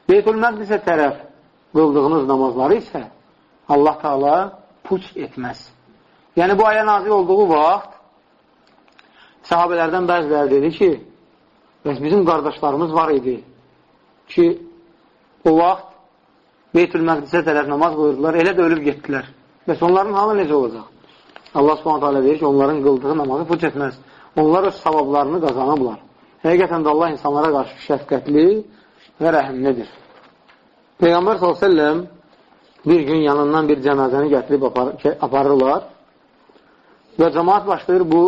Beytül Məqdisə tərəf qıldığınız namazları isə Allah Taala puç etməz. Yəni, bu ayə nazil olduğu vaxt sahabələrdən bəziləri dedi ki, bəs bizim qardaşlarımız var idi ki, o vaxt Beytül Məqdisə tərəf namaz qoyurdular, elə də ölüb getdilər. Bəs onların halı necə olacaq? Allah subhanət hələ deyir ki, onların qıldığı namazı puç etməz. Onlar öz savablarını qazanıblar. Həqiqətən də Allah insanlara qarşı şəfqətli və rəhimlidir. Peyğəmbər s.ə.v bir gün yanından bir cənazəni gətirib apar aparırlar və cəmaat başlayır bu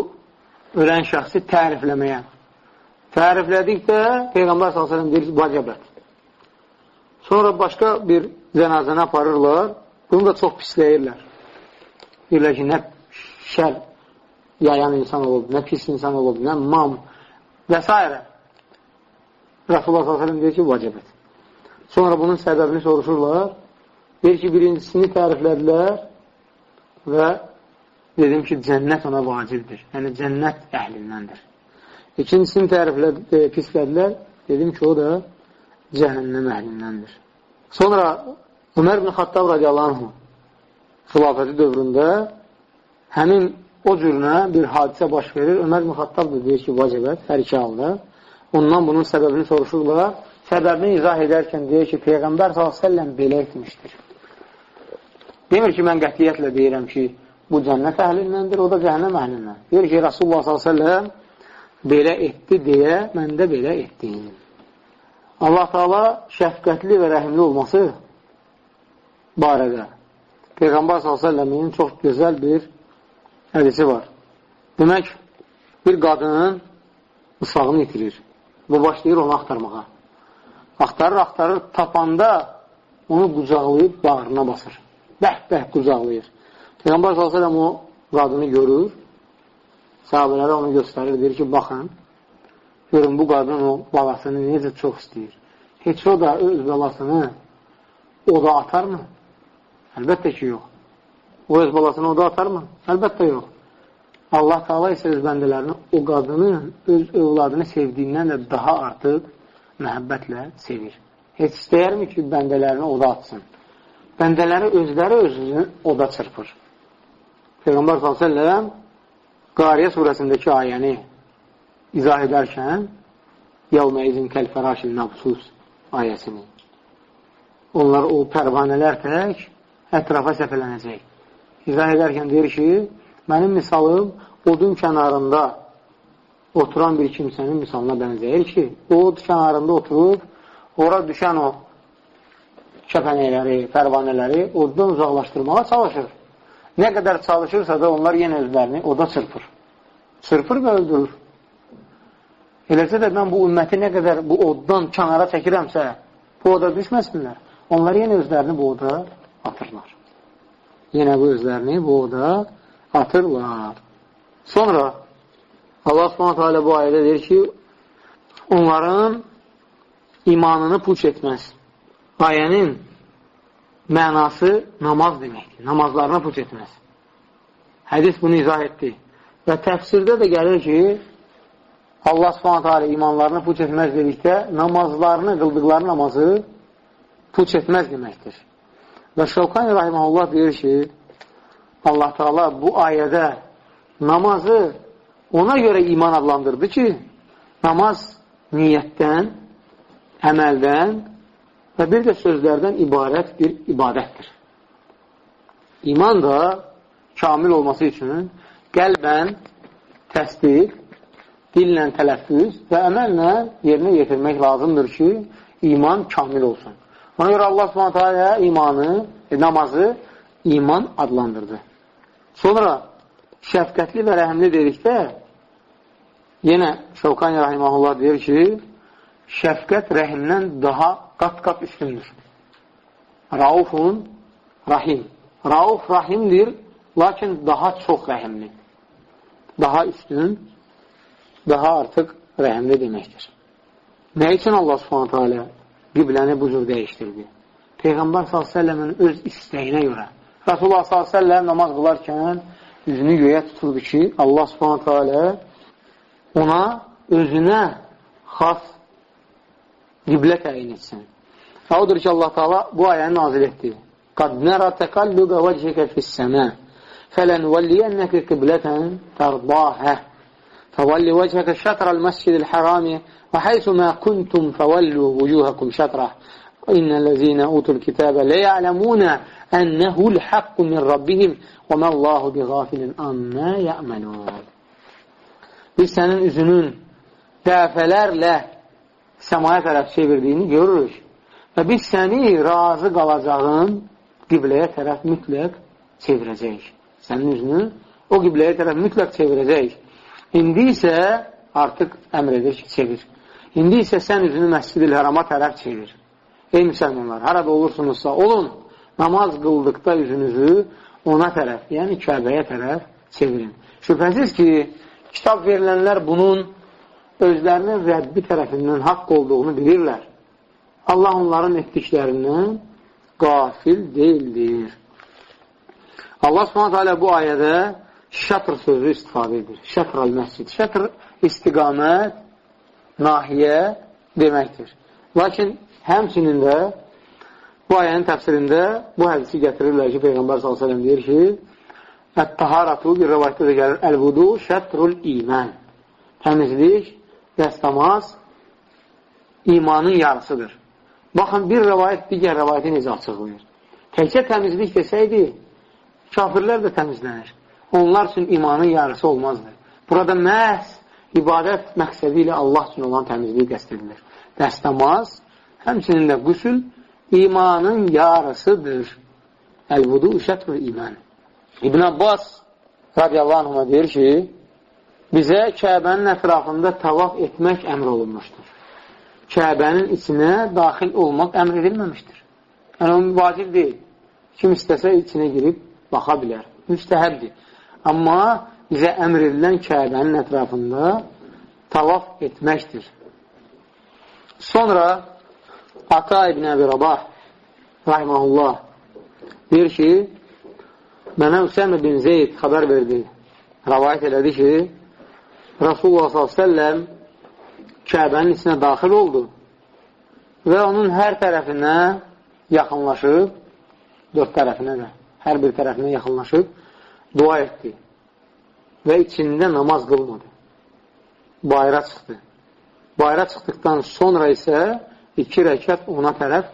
ölən şəxsi tərifləməyə. Təriflədikdə Peyğəmbər s.ə.v deyir, vacəbət. Sonra başqa bir cənazəni aparırlar, bunu da çox pisləyirlər. Deyirlər ki, nə şər yayan insan olub, nə pis insan olub, nə mam, və s. Rasulullah s.ə.v deyir ki, vacibət. Sonra bunun səbəbini soruşurlar. Deyir ki, birincisini təriflədilər və dedim ki, cənnət ona vacibdir. Yəni, cənnət əhlindəndir. İkincisini tərifləd, e, pislədilər. Dedim ki, o da cəhənnəm əhlindəndir. Sonra Ömər ibn Xattab radiyallahu anh xilafəti dövründə həmin o cürünə bir hadisə baş verir. Ömər Müxattab da deyir ki, vacibət hər iki halda. Ondan bunun səbəbini soruşurlar. Səbəbini izah edərkən deyir ki, Peyğəmbər s.ə.v belə etmişdir. Demir ki, mən qətiyyətlə deyirəm ki, bu cənnət əhlindəndir, o da cəhənnəm əhlindən. Deyir ki, Rasulullah s.ə.v belə etdi deyə, mən də belə etdim. Allah Taala şəfqətli və rəhimli olması barədə Peyğəmbər s.ə.v-in çox gözəl bir hədisi var. Demək, bir qadının uşağını itirir və başlayır onu axtarmağa. Axtarır, axtarır, tapanda onu qucaqlayıb bağrına basır. Bəh-bəh qucaqlayır. Peyğəmbər s.ə.v o qadını görür, sahabələrə onu göstərir, deyir ki, baxın, görün bu qadın o balasını necə çox istəyir. Heç o da öz balasını o da atarmı? Əlbəttə ki, yox. O öz balasını o da atarmı? Əlbəttə yox. Allah Taala isə öz bəndələrini o qadının öz övladını sevdiyindən də daha artıq məhəbbətlə sevir. Heç istəyərmi ki, bəndələrini oda atsın? Bəndələri özləri özünü oda çırpır. Peyğəmbər s.ə.v Qariyə surəsindəki ayəni izah edərkən Yavmə izin kəlfəraşil məbsus ayəsini onlar o pərvanələr tək ətrafa səfələnəcək. İzah edərkən deyir ki, mənim misalım odun kənarında oturan bir kimsənin misalına bənzəyir ki, o kənarında oturub, ora düşən o kəpənəkləri, pərvanələri oddan uzaqlaşdırmağa çalışır. Nə qədər çalışırsa da onlar yenə özlərini oda çırpır. Çırpır və öldürür. Eləcə də mən bu ümməti nə qədər bu oddan kənara çəkirəmsə, bu oda düşməsinlər. Onlar yenə özlərini bu oda atırlar. Yenə bu özlərini bu oda atırlar. Sonra Allah subhanətə alə bu ayədə deyir ki, onların imanını puç etməz. Ayənin mənası namaz deməkdir. Namazlarına puç etməz. Hədis bunu izah etdi. Və təfsirdə də gəlir ki, Allah subhanətə alə imanlarını puç etməz dedikdə, namazlarını, qıldıqları namazı puç etməz deməkdir. Və Şevkan Rahiməhullah deyir ki, Allah Teala bu ayədə namazı ona görə iman adlandırdı ki, namaz niyyətdən, əməldən və bir də sözlərdən ibarət bir ibadətdir. İman da kamil olması üçün qəlbən təsdiq, dillə tələffüz və əməllə yerinə yetirmək lazımdır ki, iman kamil olsun. Ona görə Allah subhanətə imanı, e, namazı iman adlandırdı. Sonra şəfqətli və rəhimli dedikdə yenə Şevkani Rahimahullah deyir ki, şəfqət rəhimdən daha qat-qat üstündür. Raufun rahim. Rauf rahimdir, lakin daha çox rəhimli. Daha üstün, daha artıq rəhimli deməkdir. Nə üçün Allah subhanətə alə qibləni bu cür dəyişdirdi. Peyğəmbər s.ə.v-in öz istəyinə görə. Rasulullah s.ə.v namaz qılarkən üzünü göyə tuturdu ki, Allah s.ə.v ona özünə xas qiblə təyin etsin. Və odur ki, Allah Taala bu ayəni nazil etdi. Qad nərə təqalluqə vəcəkə fissəmə fələnvəlliyənnəkə qiblətən tərdahə فولي وجهك شطر المسجد الحرام وحيث ما كنتم فولوا وجوهكم شطره وإن الذين أوتوا الكتاب ليعلمون أنه الحق من ربهم وما الله بغافل أما يعملون Biz sənin üzünün dəfələrlə səmaya tərəf çevirdiyini görürük. Və biz səni razı qalacağın qibləyə tərəf mütləq çevirəcəyik. Sənin üzünü o qibləyə tərəf mütləq çevirəcəyik. İndi isə artıq əmr edir ki, çevir. İndi isə sən üzünü məscid-i hərama tərəf çevir. Ey müsəlmanlar, harada olursunuzsa olun, namaz qıldıqda üzünüzü ona tərəf, yəni Kəbəyə tərəf çevirin. Şübhəsiz ki, kitab verilənlər bunun özlərinin Rəbbi tərəfindən haqq olduğunu bilirlər. Allah onların etdiklərindən qafil deyildir. Allah subhanət bu ayədə şətr sözü istifadə edir. Şətr əl-məscid. Şətr istiqamət, nahiyə deməkdir. Lakin həmçinin də bu ayənin təfsirində bu hədisi gətirirlər ki, Peyğəmbər s.ə.v deyir ki, Ət-taharatu bir rəvayətdə də gəlir, Əl-vudu şətrul imən. Təmizlik, dəstəmaz imanın yarısıdır. Baxın, bir rəvayət digər rəvayəti necə açıqlayır. Təkcə təmizlik desəydi, kafirlər də təmizlənir onlar üçün imanın yarısı olmazdı. Burada məhz ibadət məqsədi ilə Allah üçün olan təmizliyi qəst edilir. Dəstəmaz, həmçinin də qüsül imanın yarısıdır. Əl-vudu şətrül iman. İbn Abbas radiyallahu anhına deyir ki, bizə Kəbənin ətrafında tavaf etmək əmr olunmuşdur. Kəbənin içinə daxil olmaq əmr edilməmişdir. Yəni, vacib deyil. Kim istəsə içinə girib baxa bilər. müstəhəbdir. Amma bizə əmr edilən Kəbənin ətrafında tavaf etməkdir. Sonra Ata ibn Əbi Rabah rahiməhullah deyir ki, mənə Üsəmə bin Zeyd xəbər verdi, rəvayət elədi ki, Rasulullah s.ə.v Kəbənin içinə daxil oldu və onun hər tərəfinə yaxınlaşıb, dörd tərəfinə də, hər bir tərəfinə yaxınlaşıb, dua etdi və içində namaz qılmadı. Bayra çıxdı. Bayra çıxdıqdan sonra isə iki rəkat ona tərəf,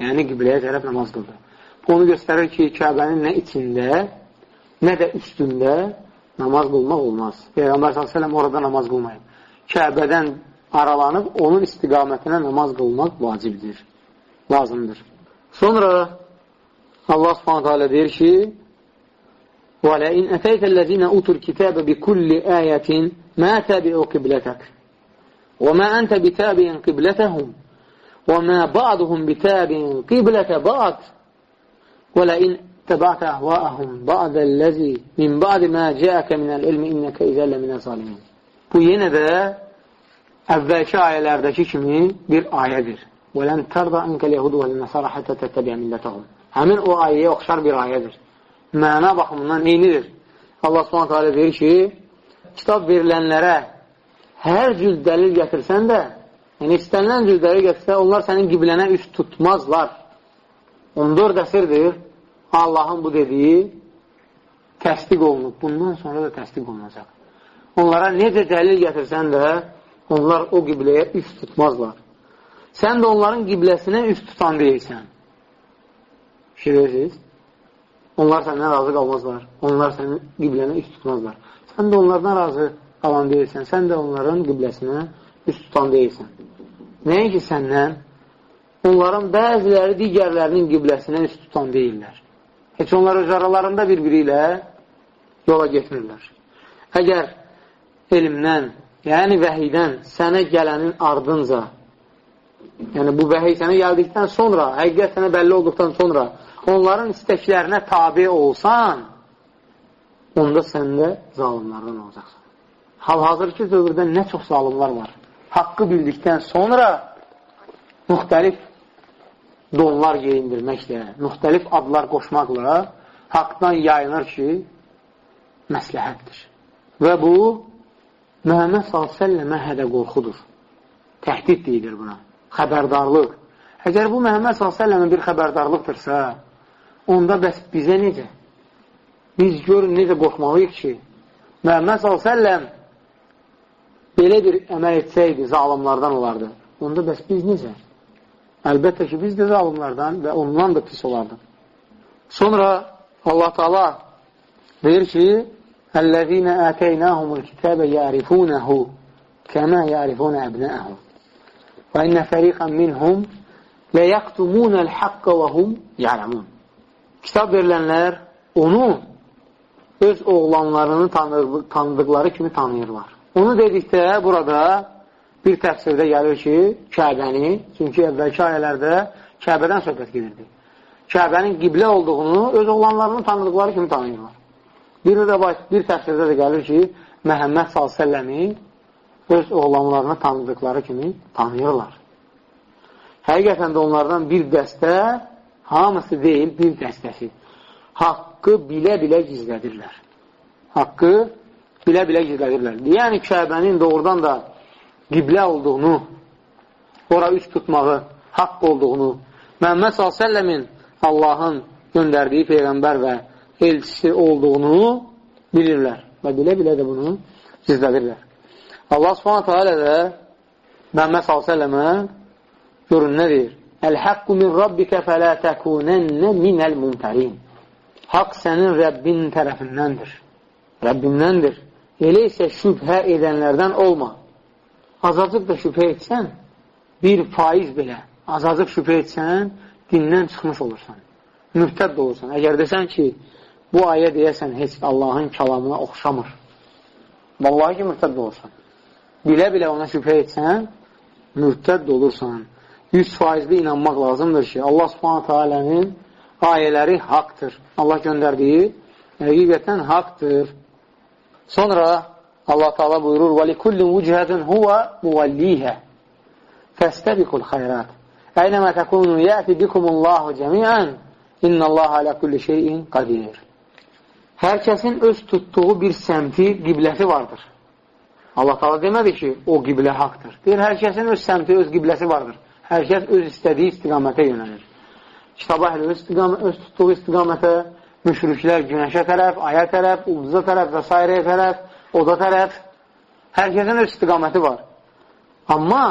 yəni qibləyə tərəf namaz qıldı. Bu onu göstərir ki, Kəbənin nə içində, nə də üstündə namaz qılmaq olmaz. Peyğəmbər s.ə.v orada namaz qılmayıb. Kəbədən aralanıb onun istiqamətinə namaz qılmaq vacibdir, lazımdır. Sonra Allah s.ə.v deyir ki, وَلَئِنْ أَتَيْتَ الَّذِينَ أُوتُوا الْكِتَابَ بِكُلِّ آيَةٍ مَا تَبِعُوا قِبْلَتَكَ وَمَا أَنْتَ بِتَابِعٍ قِبْلَتَهُمْ وَمَا بَعْضُهُمْ بِتَابِعٍ قِبْلَةَ بَعْضٍ وَلَئِنْ اتبعت أهواءهم بعد الذي min ba'd ma ca'aka min el-ilm innaka izəl min zalimin. Bu yenə də əvvəlki ayələrdəki kimi bir ayədir. Və lən tərdə ənkəl yahudu və nəsara həttə təttəbiyə millətəhum. Həmin o ayəyə oxşar bir ayədir. Məna baxımından eynidir. Allah subhanət hələ deyir ki, kitab verilənlərə hər cür dəlil gətirsən də, yəni istənilən cür dəlil gətirsə, onlar sənin qiblənə üst tutmazlar. 14 əsrdir Allahın bu dediyi təsdiq olunub. Bundan sonra da təsdiq olunacaq. Onlara necə dəlil gətirsən də, onlar o qibləyə üst tutmazlar. Sən də onların qibləsinə üst tutan deyilsən. Şirirsiniz? Onlar səndən razı qalmazlar. Onlar sənin qiblənə üst tutmazlar. Sən də onlardan razı qalan deyilsən. Sən də onların qibləsinə üst tutan deyilsən. Nəinki səndən, onların bəziləri digərlərinin qibləsinə üst tutan deyirlər. Heç onlar öz aralarında bir-biri ilə yola getmirlər. Əgər elmdən, yəni vəhiydən sənə gələnin ardınca, yəni bu vəhiy sənə gəldikdən sonra, həqiqət sənə bəlli olduqdan sonra onların istəklərinə tabi olsan, onda sən də zalimlardan olacaqsan. Hal-hazırki dövrdə nə çox zalimlar var. Haqqı bildikdən sonra müxtəlif donlar geyindirməklə, müxtəlif adlar qoşmaqla haqdan yayınır ki, məsləhətdir. Və bu, Məhəmməd s.ə.və hədə qorxudur. Təhdid deyilir buna. Xəbərdarlıq. Əgər bu Məhəmməd s.ə.və bir xəbərdarlıqdırsa, onda bəs bizə necə? Biz görün necə qorxmalıyıq ki, Məhəmməd s.ə.və belə bir əməl etsəydi, zalimlardan olardı. Onda bəs biz necə? Əlbəttə ki, biz də zalimlardan və ondan da pis olardı. Sonra Allah Taala deyir ki: "Əllezîne ətəynâhumul kitâbe ya'rifunehu kəmâ ya'rifûne ebnâ'ahum. Və inne fəriqan minhum la yaqtumunal haqqə və hum ya'lamun." Kitab verilənlər onu öz oğlanlarını tanıdıqları kimi tanıyırlar. Onu dedikdə burada bir təfsirdə gəlir ki, Kəbəni, çünki əvvəlki ayələrdə Kəbədən söhbət gedirdi. Kəbənin qiblə olduğunu öz oğlanlarını tanıdıqları kimi tanıyırlar. Bir də bir təfsirdə də gəlir ki, Məhəmməd s.ə.v-i öz oğlanlarını tanıdıqları kimi tanıyırlar. Həqiqətən də onlardan bir dəstə, hamısı deyil, bir dəstəsi. Haqqı bilə-bilə gizlədirlər. Haqqı bilə-bilə gizlədirlər. Yəni, Kəbənin doğrudan da qiblə olduğunu, ora üst tutmağı, haqq olduğunu, Məhəmməd s.ə.v-in Allahın göndərdiyi Peyğəmbər və elçisi olduğunu bilirlər və bilə-bilə də bunu gizlədirlər. Allah subhanətə alə də Məhəmməd s.ə.və görün nə deyir? Əl-həqqu min rabbikə fələ təkunənnə minəl mumtərin. Haqq sənin Rəbbin tərəfindəndir. Rəbbindəndir. Elə isə şübhə edənlərdən olma azacıq da şübhə etsən, bir faiz belə, azacıq şübhə etsən, dindən çıxmış olursan. Mürtəd də olursan. Əgər desən ki, bu ayə deyəsən, heç Allahın kəlamına oxşamır. Vallahi ki, mürtəd də olursan. Bilə-bilə ona şübhə etsən, mürtəd də olursan. 100 faizli inanmaq lazımdır ki, Allah subhanətə alənin ayələri haqdır. Allah göndərdiyi həqiqətən haqdır. Sonra Allah Taala buyurur: "Və likullin vujhatun huwa muwalliha. Fastabiqul xeyrat. Aynama takunu ya'ti bikumullahu cemi'an. İnnallaha ala kulli şeyin qadir." Hər kəsin öz tutduğu bir səmti, qibləsi vardır. Allah Taala demədi ki, o qiblə haqdır. Deyir, hər kəsin öz səmti, öz qibləsi vardır. Hər kəs öz istədiyi istiqamətə yönəlir. Kitab əhli öz, öz tutduğu istiqamətə, müşriklər günəşə tərəf, aya tərəf, ulduza tərəf və s. tərəf, oda tərəf. Hər kəsin öz istiqaməti var. Amma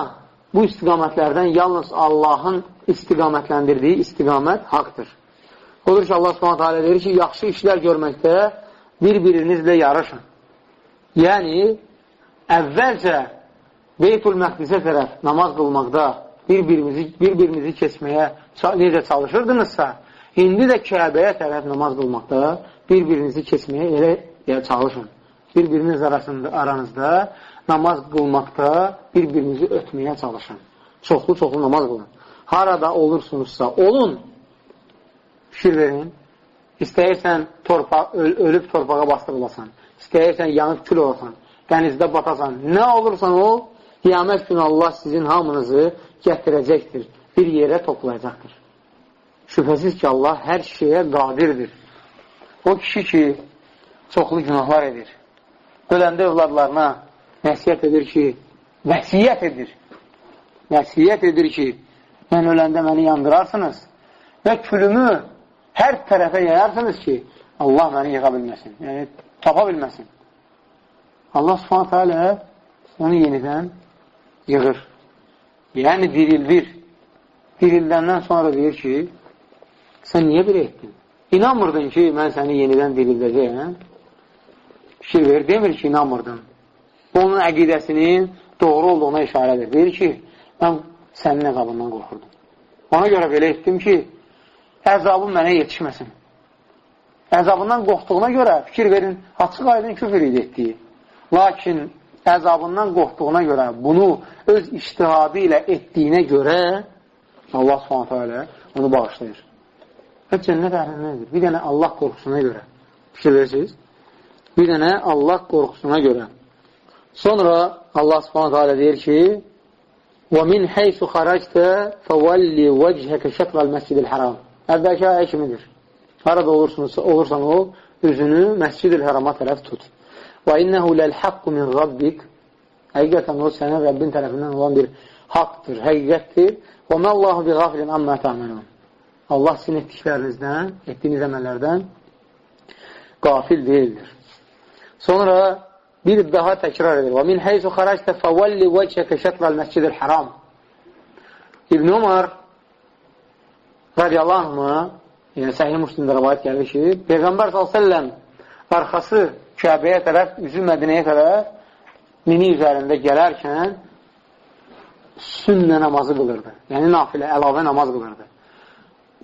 bu istiqamətlərdən yalnız Allahın istiqamətləndirdiyi istiqamət haqdır. Odur ki, Allah subhanət hələ deyir ki, yaxşı işlər görməkdə bir-birinizlə yarışın. Yəni, əvvəlcə Beytul Məqdisə tərəf namaz qılmaqda bir-birimizi bir-birimizi keçməyə necə çalışırdınızsa, indi də Kəbəyə tərəf namaz qılmaqda bir-birinizi keçməyə elə yəni, çalışın. Bir-biriniz arasında, aranızda namaz qılmaqda bir-birinizi ötməyə çalışın. Çoxlu-çoxlu namaz qılın. Harada olursunuzsa, olun. Fikir verin. İstəyirsən torpaq, öl ölüb torpağa bastırılasan, istəyirsən yanıb kül olasan, dənizdə batasan, nə olursan ol, qiyamət günü Allah sizin hamınızı gətirəcəkdir, bir yerə toplayacaqdır. Şübhəsiz ki, Allah hər şeyə qadirdir. O kişi ki, çoxlu günahlar edir. Öləndə övladlarına nəsiyyət edir ki, vəsiyyət edir. Vəsiyyət edir ki, mən öləndə məni yandırarsınız və külümü hər tərəfə yayarsınız ki, Allah məni yığa bilməsin, yəni tapa bilməsin. Allah subhanətə alə onu yenidən yığır. Yəni dirildir. Dirildəndən sonra deyir ki, sən niyə belə etdin? İnanmırdın ki, mən səni yenidən dirildəcəyəm. Fikir ver, demir ki, inanmırdın. Onun əqidəsinin doğru olduğuna işarədir. Deyir ki, mən sənin əzabından qorxurdum. Ona görə belə etdim ki, əzabım mənə yetişməsin. Əzabından qorxduğuna görə fikir verin, açıq aydın küfür idi etdiyi. Lakin əzabından qorxduğuna görə, bunu öz iştihadı ilə etdiyinə görə Allah subhanətə alə onu bağışlayır. Və cənnət əhlinnədir. Bir dənə Allah qorxusuna görə. Fikir verirsiniz? Bir dənə Allah qorxusuna görə. Sonra Allah subhanətə alə deyir ki, وَمِنْ حَيْسُ خَرَجْتَ فَوَلِّ وَجْهَكَ شَطْرَ الْمَسْجِدِ الْحَرَامِ Əvvəlki ayə kimidir. Harada olursunuz, olursan ol, üzünü Məscid-ül Hərama tərəf tut. Və innəhu ləl-haqqu min rabbik Həqiqətən o sənin Rəbbin tərəfindən olan bir haqdır, həqiqətdir. Və məllahu bi qafilin amma təminun. Allah sizin etdiklərinizdən, etdiyiniz əməllərdən qafil deyildir. Sonra bir daha təkrar edir. Min heysu xaractə fəvəlli vəcəkə şətral məscidil haram. İbn Umar radiyallahu anhına, yəni səhih muslimdə rəvayət gəlir ki, Peyğəmbər s.ə.v arxası Kəbəyə tərəf, üzü Mədinəyə tərəf mini üzərində gələrkən sünnə namazı qılırdı. Yəni nafilə, əlavə namaz qılırdı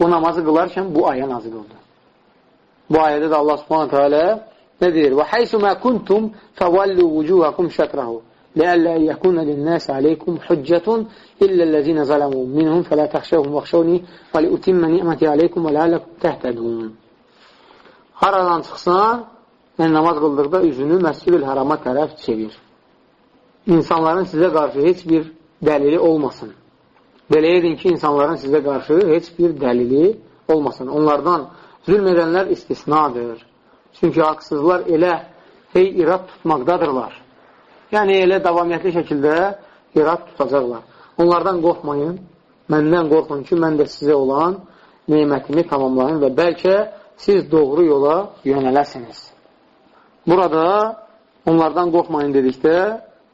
o namazı qılarkən bu ayə nazil oldu. Bu ayədə də Allah subhanahu teala nə deyir? Və haysu ma kuntum fawallu wujuhakum shatrahu lialla yakuna lin-nas alaykum hujjatun illa allazina zalamu minhum fala takhshawhum wakhshawni wa li utimma ni'mati alaykum wa la'allakum tahtadun. Haradan çıxsan, yəni namaz qıldıqda üzünü Məscidül Hərama tərəf çevir. İnsanların sizə qarşı heç bir dəlili olmasın. Belə edin ki, insanların sizə qarşı heç bir dəlili olmasın. Onlardan zülm edənlər istisnadır. Çünki haqsızlar elə hey irad tutmaqdadırlar. Yəni, elə davamiyyətli şəkildə irad tutacaqlar. Onlardan qorxmayın, məndən qorxun ki, mən də sizə olan neymətimi tamamlayın və bəlkə siz doğru yola yönələsiniz. Burada onlardan qorxmayın dedikdə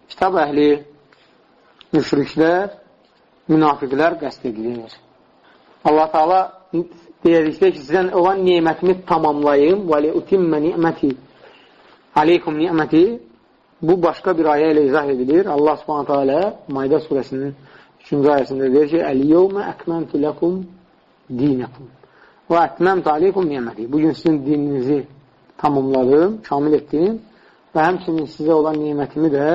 kitab əhli, müşriklər, münafiqlər qəst edilir. Allah Taala deyəcəkdir ki, sizdən olan nemətimi tamamlayım və li utimmə ni'məti aleykum ni'məti bu başqa bir ayə ilə izah edilir. Allah Subhanahu taala Maide surəsinin 3-cü ayəsində deyir ki: "Əl-yevmə əkməntu lakum dinakum və ətməmtu aleykum ni'məti." Bu gün sizin dininizi tamamladım, kamil etdim və həmçinin sizə olan nemətimi də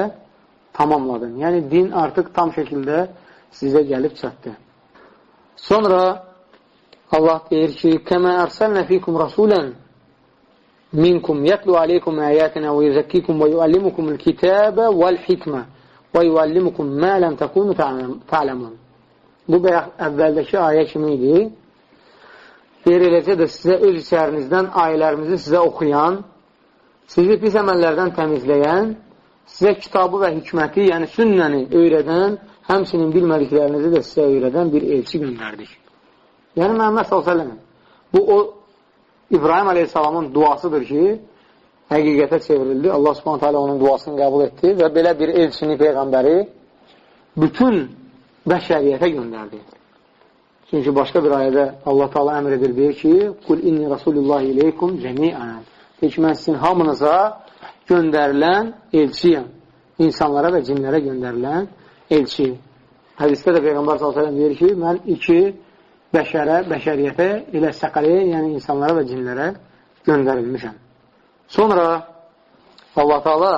tamamladım. Yəni, din artıq tam şəkildə sizə gəlib çatdı. Sonra Allah deyir ki, Kəmə ərsəlnə fikum rasulən minkum yətlu aleykum əyətinə və yüzəkkikum və yuallimukumul kitəbə vəl-hikmə və yuallimukum mə ləm təkunu ta'ləmun. Bu bayaq əvvəldəki ayə kimi idi. Deyir, eləcə də sizə öz içərinizdən ayələrimizi sizə oxuyan, sizi pis əməllərdən təmizləyən, sizə kitabı və hikməti, yəni sünnəni öyrədən, həmsinin bilmədiklərinizi də sizə öyrədən bir elçi göndərdik. Yəni, Məhəmməd s.ə.v. Bu, o İbrahim aleyhissalamın duasıdır ki, həqiqətə çevrildi. Allah subhanətə alə onun duasını qəbul etdi və belə bir elçini, peyğəmbəri bütün bəşəriyyətə göndərdi. Çünki başqa bir ayədə Allah Taala əmr edir, deyir ki, Qul inni rasulillahi ileykum cəmiən. Deyir ki, mən sizin hamınıza göndərilən elçiyəm. İnsanlara və cinlərə göndərilən elçi. Hədisdə də Peyğəmbər s.ə.v deyir ki, mən iki bəşərə, bəşəriyyətə, elə səqəliyə, yəni insanlara və cinlərə göndərilmişəm. Sonra Allah Taala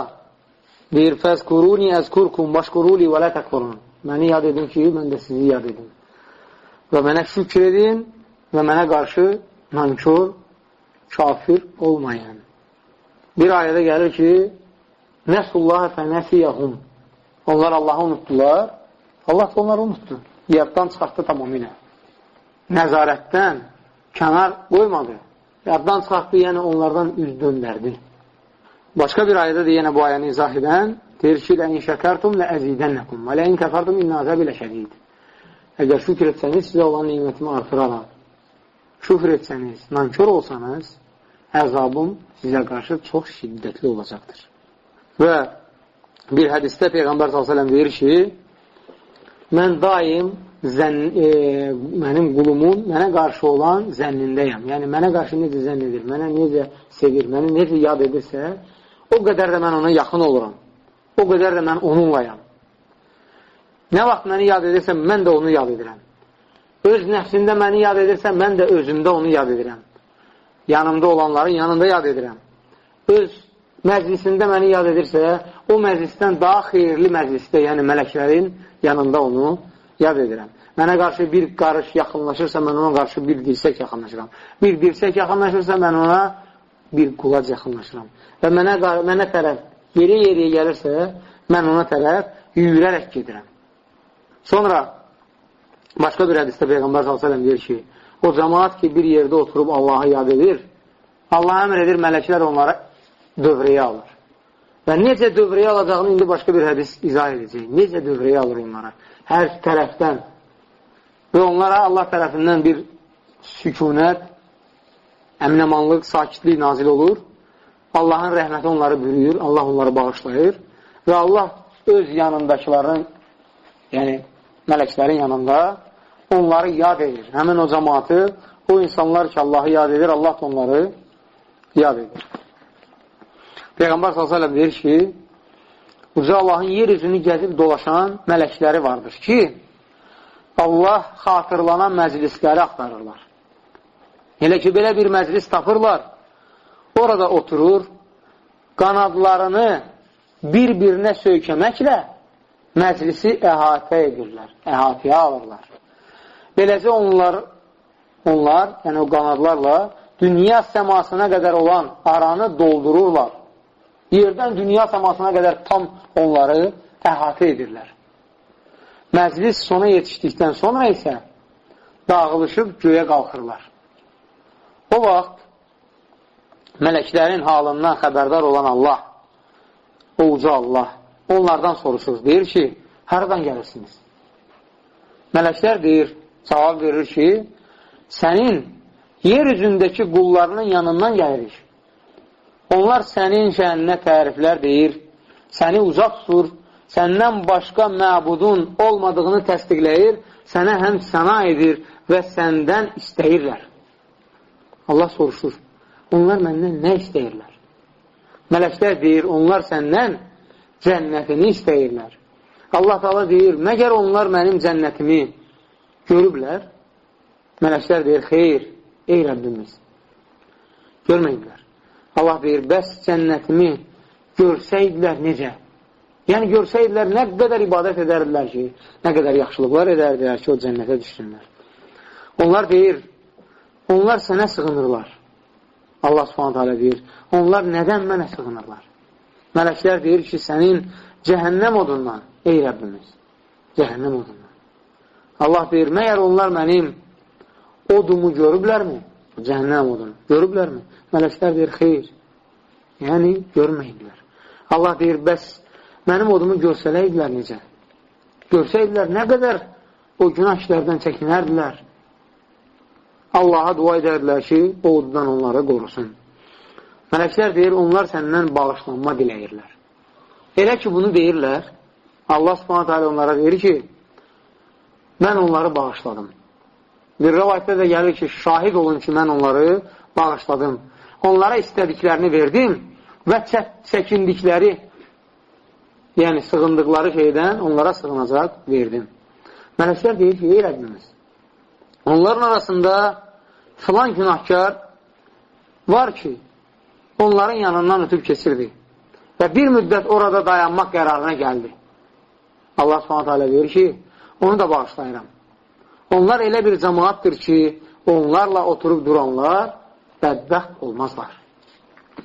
deyir, fəzkuruni əzkurkum vaşkuruli və lə təkfurun. Məni yad edin ki, mən də sizi yad edin. Və mənə şükür edin və mənə qarşı nankör, kafir olmayın. Bir ayədə gəlir ki, Nəsullaha fənəsiyəhum. Onlar Allahı unutdular. Allah da onları unutdu. Yaddan çıxartdı tamamilə. Nəzarətdən kənar qoymadı. Yaddan çıxartdı, yəni onlardan üz döndərdi. Başqa bir ayədə də yenə bu ayəni izah edən deyir ki, əzidənnəkum və ləin kəfərtum innə azəb ilə şədid. Əgər şükür etsəniz, sizə olan niymətimi artıraram. Şükür etsəniz, nankör olsanız, əzabım sizə qarşı çox şiddətli olacaqdır. Və bir hədisdə Peyğəmbər s.ə.v deyir ki, mən daim zənn, e, mənim qulumun mənə qarşı olan zənnindəyəm. Yəni, mənə qarşı necə zənn edir, mənə necə sevir, məni necə yad edirsə, o qədər də mən ona yaxın oluram. O qədər də mən onunlayam. Nə vaxt məni yad edirsə, mən də onu yad edirəm. Öz nəfsində məni yad edirsə, mən də özümdə onu yad edirəm. Yanımda olanların yanında yad edirəm. Öz məclisində məni yad edirsə, o məclisdən daha xeyirli məclisdə, yəni mələklərin yanında onu yad edirəm. Mənə qarşı bir qarış yaxınlaşırsa, mən ona qarşı bir dirsək yaxınlaşıram. Bir dirsək yaxınlaşırsa, mən ona bir qulac yaxınlaşıram. Və mənə, mənə tərəf yeri yeriyə gəlirsə, mən ona tərəf yüyürərək gedirəm. Sonra başqa bir hədisdə Peyğəmbər s.ə.v deyir ki, o cəmaat ki, bir yerdə oturub Allahı yad edir, Allah əmr edir, mələklər onlara dövrəyə alır. Və necə dövrəyə alacağını indi başqa bir hədis izah edəcək. Necə dövrəyə alır onlara? Hər tərəfdən. Və onlara Allah tərəfindən bir sükunət, əminəmanlıq, sakitlik nazil olur. Allahın rəhməti onları bürüyür, Allah onları bağışlayır və Allah öz yanındakıların, yəni mələklərin yanında onları yad edir. Həmin o cəmatı, o insanlar ki, Allahı yad edir, Allah da onları yad edir. Peyğəmbər s.ə.v deyir ki, Uca Allahın yer üzünü gəzib dolaşan mələkləri vardır ki, Allah xatırlanan məclisləri axtarırlar. Elə ki, belə bir məclis tapırlar, orada oturur, qanadlarını bir-birinə söykəməklə məclisi əhatə edirlər, əhatəyə alırlar. Beləcə onlar, onlar, yəni o qanadlarla dünya səmasına qədər olan aranı doldururlar. Yerdən dünya səmasına qədər tam onları əhatə edirlər. Məclis sona yetişdikdən sonra isə dağılışıb göyə qalxırlar. O vaxt mələklərin halından xəbərdar olan Allah, o uca Allah, onlardan soruşur. Deyir ki, haradan gəlirsiniz? Mələklər deyir, cavab verir ki, sənin yer üzündəki qullarının yanından gəlirik. Onlar sənin şəninə təriflər deyir, səni uzaq tutur, səndən başqa məbudun olmadığını təsdiqləyir, sənə həm səna edir və səndən istəyirlər. Allah soruşur, onlar məndən nə istəyirlər? Mələklər deyir, onlar səndən cənnətini istəyirlər. Allah Taala deyir, məgər onlar mənim cənnətimi görüblər? Mələklər deyir, xeyr, ey Rəbbimiz, görməyiblər. Allah deyir, bəs cənnətimi görsəydilər necə? Yəni, görsəydilər nə qədər ibadət edərdilər ki, nə qədər yaxşılıqlar edərdilər ki, o cənnətə düşsünlər. Onlar deyir, onlar sənə sığınırlar. Allah subhanət hələ deyir, onlar nədən mənə sığınırlar? Mələklər deyir ki, sənin cəhənnəm odundan, ey Rəbbimiz, cəhənnəm odundan. Allah deyir, məyər onlar mənim odumu görüblərmi? Cəhənnəm odunu. Görüblərmi? Mələklər deyir, xeyr. Yəni, görməyiblər. Allah deyir, bəs mənim odumu görsələydilər necə? Görsəydilər, nə qədər o günah işlərdən çəkinərdilər. Allaha dua edərdilər ki, o oddan onları qorusun. Mələklər deyir, onlar səndən bağışlanma diləyirlər. Elə ki, bunu deyirlər, Allah subhanət hələ onlara deyir ki, mən onları bağışladım. Bir rəvayətdə də gəlir ki, şahid olun ki, mən onları bağışladım. Onlara istədiklərini verdim və çək çəkindikləri, yəni sığındıqları şeydən onlara sığınacaq verdim. Mələklər deyir ki, ey Rəbbimiz, onların arasında filan günahkar var ki, onların yanından ötüb keçirdi və bir müddət orada dayanmaq qərarına gəldi. Allah s.ə.v deyir ki, onu da bağışlayıram. Onlar elə bir cəmaatdır ki, onlarla oturub duranlar bədbəxt olmazlar.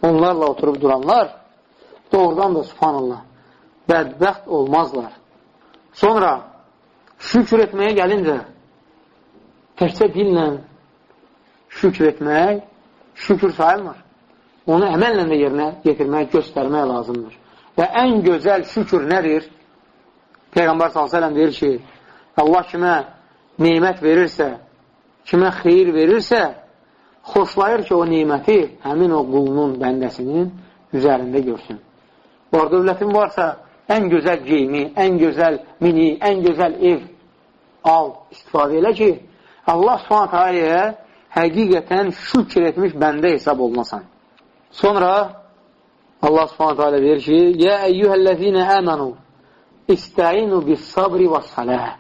Onlarla oturub duranlar doğrudan da subhanallah bədbəxt olmazlar. Sonra şükür etməyə gəlincə təkcə dillə şükür etmək şükür sayılmır. Onu əməllə də yerinə getirmək, göstərmək lazımdır. Və ən gözəl şükür nədir? Peyğəmbər s.ə.v deyir ki, Allah kimə neymət verirsə, kimə xeyir verirsə, xoşlayır ki, o neyməti həmin o qulunun, bəndəsinin üzərində görsün. Var dövlətin varsa, ən gözəl geyimi, ən gözəl mini, ən gözəl ev al, istifadə elə ki, Allah subhanət aləyə həqiqətən şükür etmiş bəndə hesab olmasan. Sonra Allah subhanət alə deyir ki, Yə əyyühəl-ləzinə əmənu istəinu bis sabri və saləh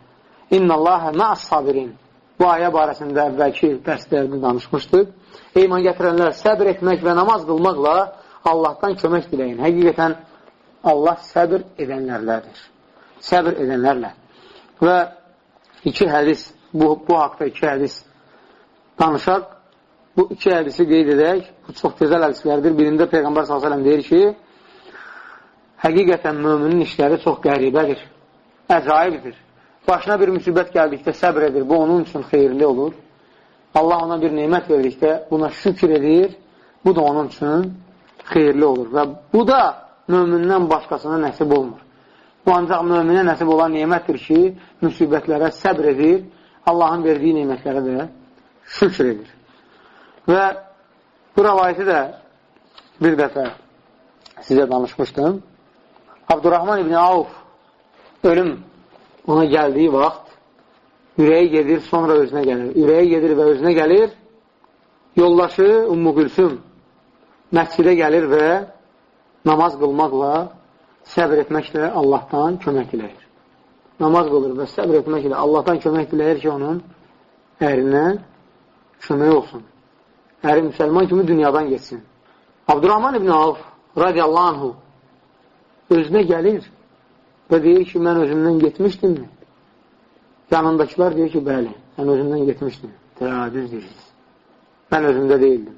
İnnallahə mə'as sabirin. Bu ayə barəsində əvvəlki dərslərdə danışmışdıq. Eyman gətirənlər səbr etmək və namaz qılmaqla Allahdan kömək diləyin. Həqiqətən Allah səbr edənlərlədir. Səbr edənlərlə. Və iki hədis, bu, bu haqda iki hədis danışaq. Bu iki hədisi qeyd edək. Bu çox gözəl hədislərdir. Birində Peyğəmbər s.ə.v deyir ki, həqiqətən müminin işləri çox qəribədir, əcaibdir başına bir müsibət gəldikdə səbr edir, bu onun üçün xeyirli olur. Allah ona bir neymət verdikdə buna şükür edir, bu da onun üçün xeyirli olur. Və bu da mömindən başqasına nəsib olmur. Bu ancaq möminə nəsib olan neymətdir ki, müsibətlərə səbr edir, Allahın verdiyi neymətlərə də şükür edir. Və bu rəvayəti də bir dəfə sizə danışmışdım. Abdurrahman İbni Avf ölüm ona gəldiyi vaxt ürəyi gedir, sonra özünə gəlir. Ürəyi gedir və özünə gəlir. Yoldaşı Ummu Gülsüm məscidə gəlir və namaz qılmaqla, səbr etməklə Allahdan kömək diləyir. Namaz qılır və səbr etməklə Allahdan kömək diləyir ki, onun ərinə kömək olsun. Əri müsəlman kimi dünyadan geçsin. Abdurrahman ibn Avf radiyallahu anhu özünə gəlir Və deyir ki, mən özümdən getmişdimmi? Yanındakılar deyir ki, bəli, sən özümdən getmişdin. Düz deyirsiniz. Mən özümdə deyildim.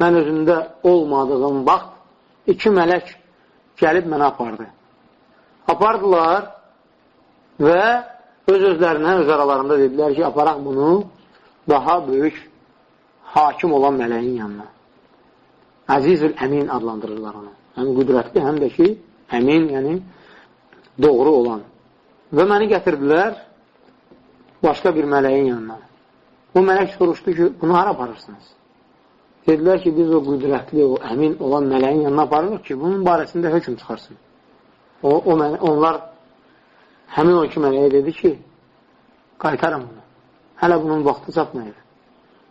Mən özümdə olmadığım vaxt iki mələk gəlib mənə apardı. Apardılar və öz-özlərinə, öz aralarında dedilər ki, aparaq bunu daha böyük hakim olan mələyin yanına. Əzizül Əmin adlandırırlar onu. Həm qüdrətli, həm də ki, əmin, yəni doğru olan. Və məni gətirdilər başqa bir mələyin yanına. Bu mələk soruşdu ki, bunu hara aparırsınız? Dedilər ki, biz o qüdrətli, o əmin olan mələyin yanına aparırıq ki, bunun barəsində hökum çıxarsın. O, o mələ, onlar həmin o iki mələyə dedi ki, qaytarın bunu. Hələ bunun vaxtı çatmayır.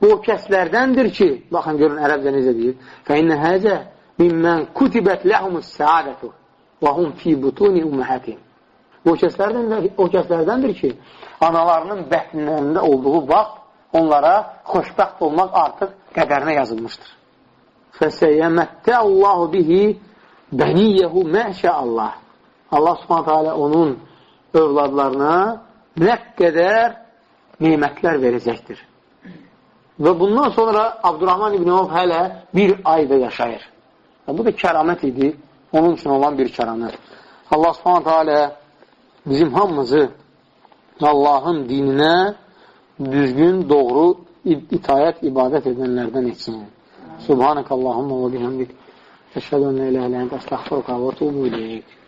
Bu o kəslərdəndir ki, baxın görün ərəbdə necə deyir. Fə innə həzə mimmən kutibət ləhumus səadətuh və hum fi butuni ummahatihim. Bu kəslərdən o kəslərdəndir ki, analarının bətnlərində olduğu vaxt onlara xoşbəxt olmaq artıq qədərinə yazılmışdır. Fəsəyyəmətdə Allahu bihi bəniyyəhu məşə Allah. Allah subhanətə alə onun övladlarına nə qədər nimətlər verəcəkdir. Və bundan sonra Abdurrahman İbn Avf hələ bir ayda yaşayır. Bu da kəramət idi. Onun üçün olan bir kəramət. Allah subhanətə alə bizim hamımızı Allahın dininə düzgün, doğru itayət, ibadət edənlərdən etsin. Subhanək Allahumma və bihəmdik. Əşhədə ən ilə ilə əndə əstəxfirqə və tuğbu iləyik.